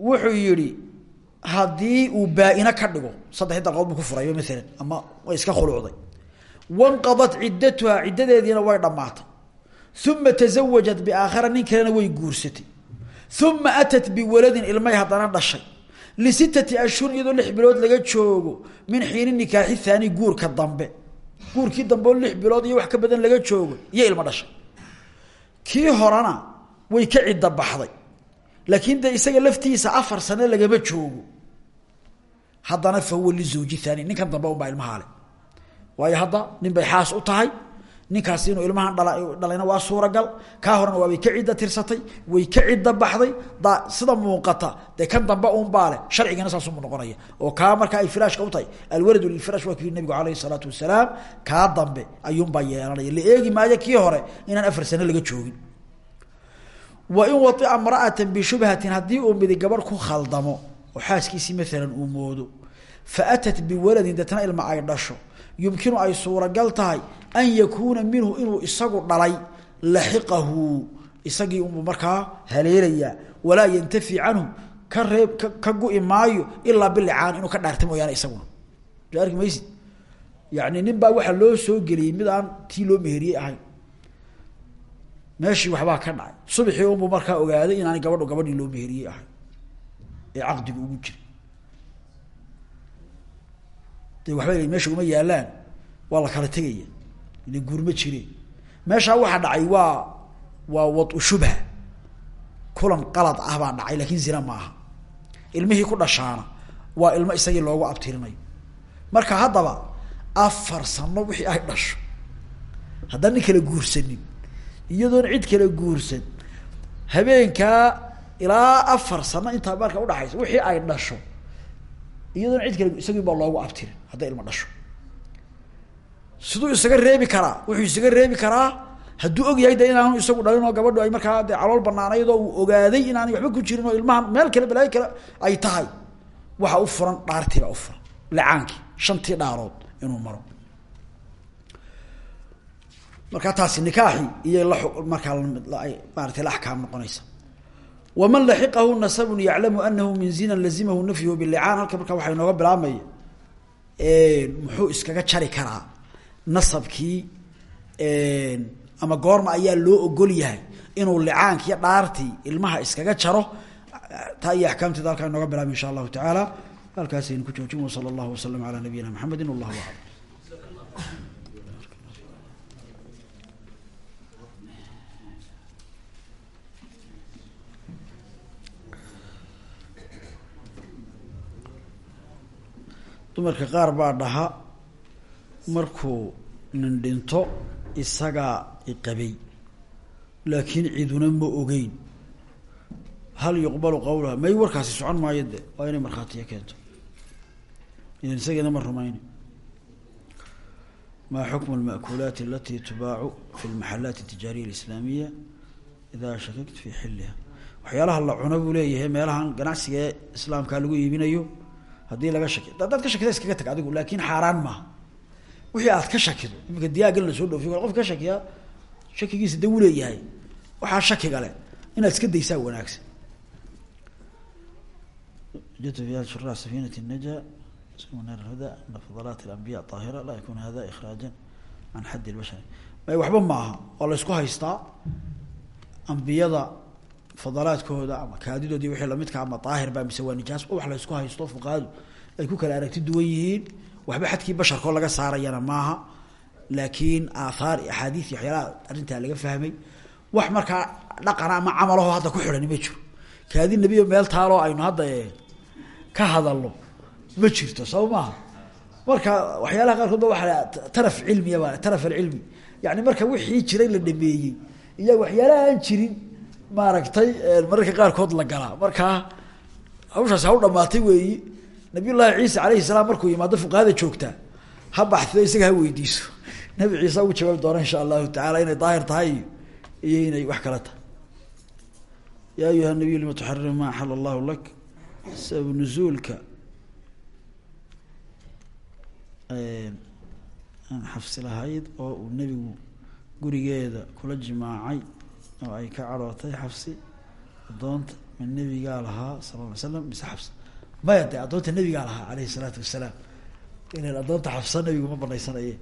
wuxuu yihi haddii uu baa-ino ka dhigo saddex dalqood buu ku furayba maalan ama way iska khulucday wanqadat ciddatuha ciddadeediina way dhammaatay. Uma tasawajat biaakhara nin kalena way guursatay. Uma atat biwaladin ilmay haddana dhashay. Lisittati ashhur iyadoo lix bilood laga joogo min xiini nikaaxi haani guurka dambe. Guurkii dambe oo lix bilood iyo wax ka badan laga joogo iyo ilmo dhashay. Kii horena way ka cidda baxday laakiin de isaga laftiisa afar sano lagama joogo. Haddana fa huwa lizawji haani ninkan dambe unbaa ilmahaale waayo hadda nin bay u tahay ninkaasi inuu ilmahan dhala dhalayna waa suuragal. Kaa horena waabay ka cidda tirsatay way ka cidda baxday. Da sida muuqata dee kan dambe unbaa leh sharcigana saasuma noqonaya. Oo kaa marka ay firaashka u tahay alwaladu lilfiraash waa kii nabigu alayhi salaatu wasalaam kaa dambe ayuunbaa yeelanaya. La eegi maayo kii hore inaan afar sano laga joogin wa in waia mra'atan bishubhatin haddii uu midi gabadh ku khaldamo oo xaaskiisii maalan uu moodo fa atat biwaladin deetna ilma ay dhasho yumkinu ay suuragal tahay an yakuuna minhu inuu isagu dhalay laxiqahu isagii unbuu markaa haleelayaa walaa yantafi canhu ka reeb ka gu-i maayo inuu ka dhaarta mooyaane isaguna. Arki maysid? Yani nin baa waxaa loo soo geliyey mid tii loo meheriyey ahayn meeshii waxbaa ka dhacay. Subaxii unbuu markaa ogaaday inaani gabadhu gabadhii loo meheriyey ahayn ee caqdigu ugu jira. De waxba meesha uma yaalaan waa la kala tegaya. Ila guurma jireen. Meeshaa waxaa dhacay waa waa wadu shubha. Kulan qalad ah baa dhacay laakin zina ma aha. Ilmihii ku dhashaana waa ilmo isagii loogu abtirinayo marka haddaba afar sano wixii ay dhasho. Haddaan nin kala guursanin iyadoon cid kala guursan. Habeenkaa ilaa afar sano intaa marka udhaxaysa wixii ay dhasho iyadoon cid kale isagii baa loogu abtirin hadday ilmo dhasho. Siduu isaga reebi karaa wuxuu isaga reebi karaa hadduu og yahay de inaanu isagu dhalin oo gabadhu ay markaa de calool banaanayd oo uu ogaaday inaanay waxba ku jirin oo ilmahan meel kale balaayo kale ay tahay waxa u furan dhaartii baa u furan lacaankii shantii dhaarood inuu maro markaa taasi nikaaxi iyo markaa ay maaratay la axkaam noqonaysa. Waman laxiqahu nasabun yaclamu anahu min zinan lazimahu nafyuhu bilicaan halka markaa waxaa inooga bilaabmaya muxuu iskaga jari karaa nasabkii ama goorma ayaa loo ogol yahay inuu licaankiiyo dhaartii ilmaha iskaga jaro. Taa iyo axkaamteeda halkaa inooga bilaabay insha allahu tacaala halkaasaynu ku joojin. Wa sala allahu wasalam calaa nabiyina maxamedi wallahu aclam dumarka qaar baa dhaha markuu nin dhinto isagaa iqabay laakiin ciduna ma ogeyn. Hal yuqbalu qawlaha may warkaasi socon maayo de waa inay markhaatiya keento. Idan isageena ma rumayni ma xukmu lma'kuulaati alati tubaacu fi lmaxalaati tijaariya alislaamiya idaa shakakt fi xiliha waxyaalaha la cuno buu leeyahay meelahan ganacsiga ee islaamkaa lagu iibinayo haddii laga shaki adaad ka shakida tag adigu laakin xaaraan maaha. Wixii aad ka shakido imika diyaagin la soo dhoofiy qof ka shakiya shakigiisa de uu leeyahay. Waxaa shakigale inaad iska daysaa wanaagsan. Ura safinat naja naar huda ana fadalaat alambiya aahira laa yakun hada ikraaja can xaddi lbashari may waxba maaha waa la isku haystaa ambiyada fadalaadkooda ama kaadidoodii wixii lamidka ama daahir ba mise waa nijaas wax la isku haysto fuqahadu ay ku kala aragti duwan yihiin. Waxba xadkii basharkoo laga saarayana maaha. Laakiin aathaar axaadiis iyo waxyaalaha arrintaa laga fahmay. Wax markaa dhaqana ama camalaho hadda ku xidhani ma jiro. Kaadi nebiyo meel taaloo aynu hadda ka hadalno ma jirto saba maaha marka waxyaalaha qaarkood ba waa taraf cilmiya ba taraf alcilmi. Yani marka wixii jiray la dhameeyey iya waxyaalaha aan jirin maaragtay mararka qaarkood la galaa. Markaa hawshaasi haw dhamaatay weeyi. Nabiy llaahi ciisa alayhi salaam markuu yimaado fuqahada joogtaa ha baxsido isaga ha weydiiso. Nabi ciise ugu jawaabi doona insha allahu tacaala inay daahir tahay iyo inay wax kala tahay. Ya ayuha nabiyu lima tuxarimu ma axala allahu lak? Sabab nuzuulka. Xafsi lahayd oo uu nebigu gurigeeda kula jimaacay oo ay ka carootay xafsi addoonta ma nebigaa lahaa sala lla ly slam mise xafsa maya dee addoonta nebigaa lahaa aleyhi salaatu wasalaam ilan addoonta xafsa nebigu ma banaysanaye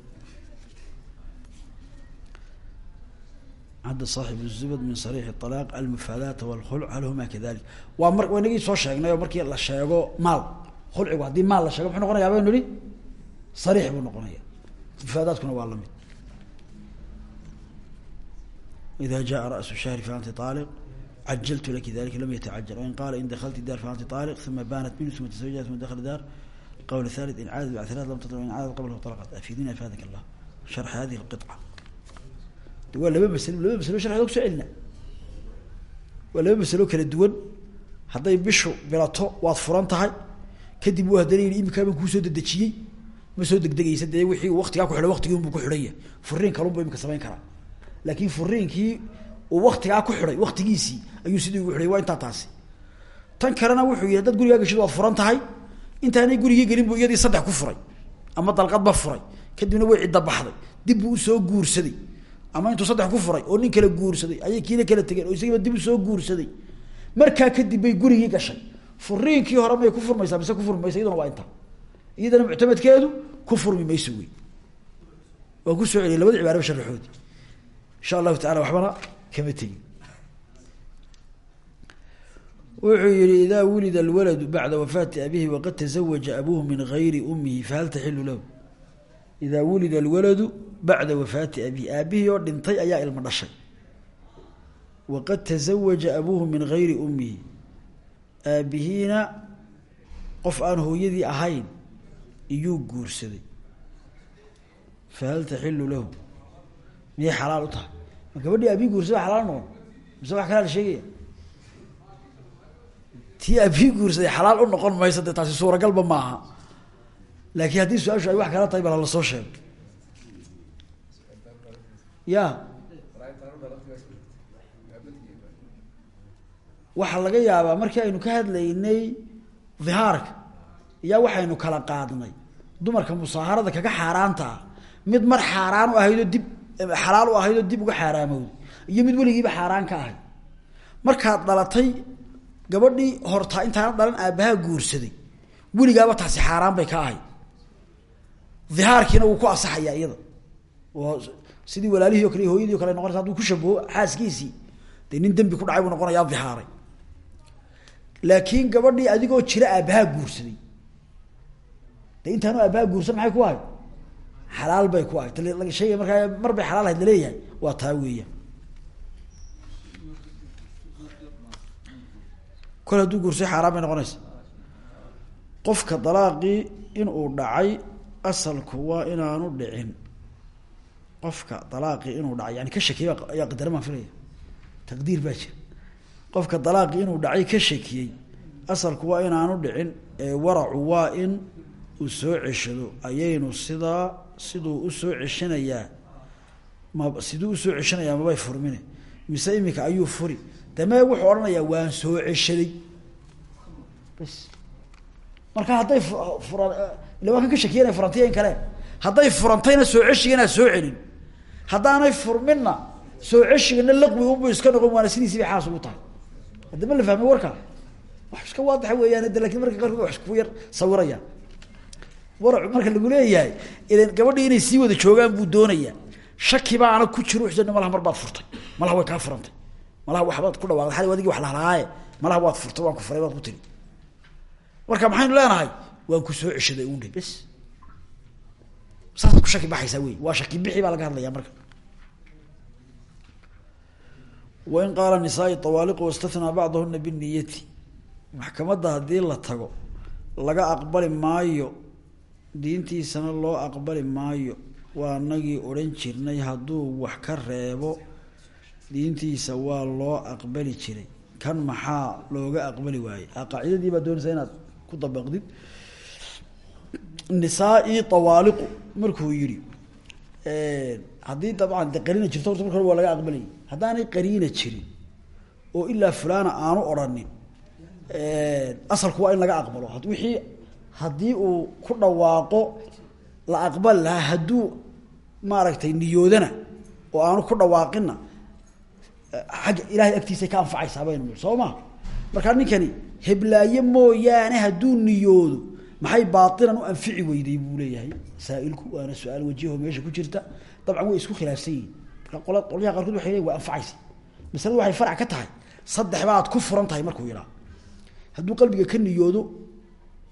cadda saaxib الzubd min sarix الطalaaq almufaadaat wاlkhulc hal huma kadalik waa mar waa inagii soo sheegnay oo markii la sheego maal khulcigu haddii maal la sheego muxuu noqonaya baynu ihi sariix buu noqonaya mufaadaadkuna waa lamid ida jaa rasu shahri faanti aaliq cajaltu laki dalika lam yatacajal wain qaala in daklti daar faanti aaliq uma baanat minhu uma tasawajat uma dakla daar qawl halit in caadat baciraad lam tatl in caadat qablahu alaqat afidina fadak allah shar hadihi qica waa laba maslo laba maslo sharxeeda ku soo celina waa laba maslo kala duwan hadday bishu bilato waad furan tahay kadib uu haddana yii iminkaa baan kuusoo dedejiyey ma soo degdegaysa dee wixii waktigaa kuxidha waktigiunbu ku xidhanya furiin kalunbu iminka samayn karaa laakin furiinkii uu waktigaa ku xidhay waktigiisii ayuu sidii ugu xidhay waa intaa taasi. Tan kalena wuxuu yihi haddaad gurigaa geshid waad furan tahay intaanay gurigii gelin buu iyadii saddex ku furay ama dalqadba furay kadibna way cidda baxday dib buu u soo guursaday ama intuu saddex ku furay oo nin kala guursaday ayay kiina kala tegeen oo isagiiba dib u soo guursaday. Markaa kadib bay gurigii gashay. Furiinkii hore may ku furmaysaa mise ku furmi maysa waa intaa iyadana muctamadkeedu ku furmi mayso wey waa ku soo celiyay labada cibaaraba sharaxoodii insha allahu tacala waxbana kama tegin wuxuu yihi idaa wulida alwaladu bacda wafaati abihi waqad tazawaja abuuhu min gayri umihi fahal taxilu lahu? Idaa wulida alwaladu bacda wafaati abihi aabihii oo dhintay ayaa ilmo dhashay. Waqad tazawaja abuuhu min gayri umihi aabihiina qof aan hooyadii ahayn iyuu guursaday. Fahal taxilu lahu miyay xalaal u tahay? Ma gabadhii aabihi guursada xalaal noqon. Mise wax kalaa la sheegaya? Tii aabihi guursaday xalaal u noqon mayso taasi suuragalba maaha. Laakiin haddii su'aashu ay wax kala tahay bala la soo sheego ya. Waxaa laga yaabaa markii aynu ka hadlaynay dhihaarka iyaa waxaynu kala qaadnay. Dumarka musaaharada kaga xaaraantaa mid mar xaaraan u ahaydoo dib xalaal u ahaydoo dib uga xaaraamowday iyo mid weligiiba xaaraan ka ahayd markaad dhalatay gabadhii hortaa intaana dhalan aabbahaa guursaday. Weligaaba taasi xaaraan bay ka ahayd dhihaarkiina wuu ku asaxayaa iyada. Oo sidii walaalihii kale hooyadii kale noqonaysa haduu ku shabaho xaaskiisii. Dee nin ku dhacay buu noqonayaa dhihaaray laakiin gabadhii adigoo jira aabbahaa guursaday. De intaanu aabbahaa guursan maxay ku ahay xalaal bay ku ahay. T shayga markaa mar bay xalaal ahayd la leeyahay waa taa weeyaan kol hadduu guursay xaaraan bay qofka dalaaqii inuu dhacay asalku waa inaanu dhicin. Qofka dalaaqii inuu dhacay yani ka shakiyay ayaa qadara maan filaya taqdiir baa qofka dalaaqii inuu dhacay ka shakiyey asalku waa inaanu dhicin ee waracu waa in uu soo ceshado ayaynu sidaa siduu u soo ceshanayaa ma siduu u soo ceshanayaa mabay furmine. Mise imika ayuu furi. Damee wuxuu odhanayaa waan soo ceshaday. Bas. Marka hadday furan ila waa kan ka shakiya inay furantay in kale. Hadday furantayna soo ceshigana soo celin. Haddaanay furminna soo ceshigana laqwi unbu iska noqon waana sidiisii bay xaas ugu tahay. Haddama la fahmay warka. Wax iska waadaxa weeyaan de laakiin marka qaarkood wax isku yar sawirayaan waracu marka lagu leeyahay idan gabadhii inay sii wada joogaan buu doonayaa shaki baana ku jiro uxsana malaha mar furtay. Malaha way kaa furantay. Malaha waxbaad ku dhawaaqday xali adigii wax lahalaaye malaha waad furtay waan ku furay baad ku tiri. Marka maxaynu leenahay waan ku soo ceshaday undhe bes. Saasaad ku shaki baxaysaa wey waa shaki bixi baa laga hadlaya marka. Wain qaala nisaai awaaliqu wastathnaa bacdahuna biniyati maxkamadda haddii la tago laga aqbali maayo diintiisana loo aqbali maayo. Waa nagii odhan jirnay hadduu wax ka reebo. Diintiisa waa loo aqbali jiray. Kan maxaa looga aqbali waayey? Qaacidadii baa doonaysaa inaad ku dabaqdid. Nisaa-ii markuu yihi haddii dabcan de qariina jirto horta marka waa laga aqbalayay haddaanay qariina jirin oo ilaa fulana aanu odhanin asalku waa in laga aqbalo. Wixii haddii uu ku dhawaaqo la aqbali lahaa hadduu maaragtay niyoodana oo aanu ku dhawaaqinna agga ilahay agtiisay ka anfacaysaa baynu soo ma? Markaa ninkani heblaaye mooyaane hadduu niyoodo maxay baailan u anfici weyday buu leeyahay? Saailku waana su'aal wajiho meesha ku jirta. Dabcan way isku khilaafsan yihiin marka qola qolyaha qaarkood waxay leyin waa anfacaysa. Masaladu waxay farac ka tahay. Saddex baad ku furan tahay markuu yidhaha hadduu qalbiga ka niyoodo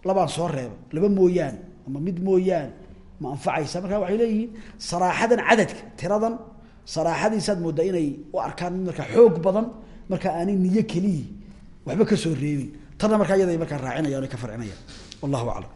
labaan soo reebo laba mooyaane ama mid mooyaane ma anfacaysa. Markaa waxay leeyihiin saraaxadan cadadka tiradan saraaxadiisaad moodaa inay u arkaan mid markaa xoog badan markaa aanay niyo keliyi waxba ka soo reebin. Tanna markaa iyaday markaa raacinayaan o ka farcinayaan. Wallahu aclam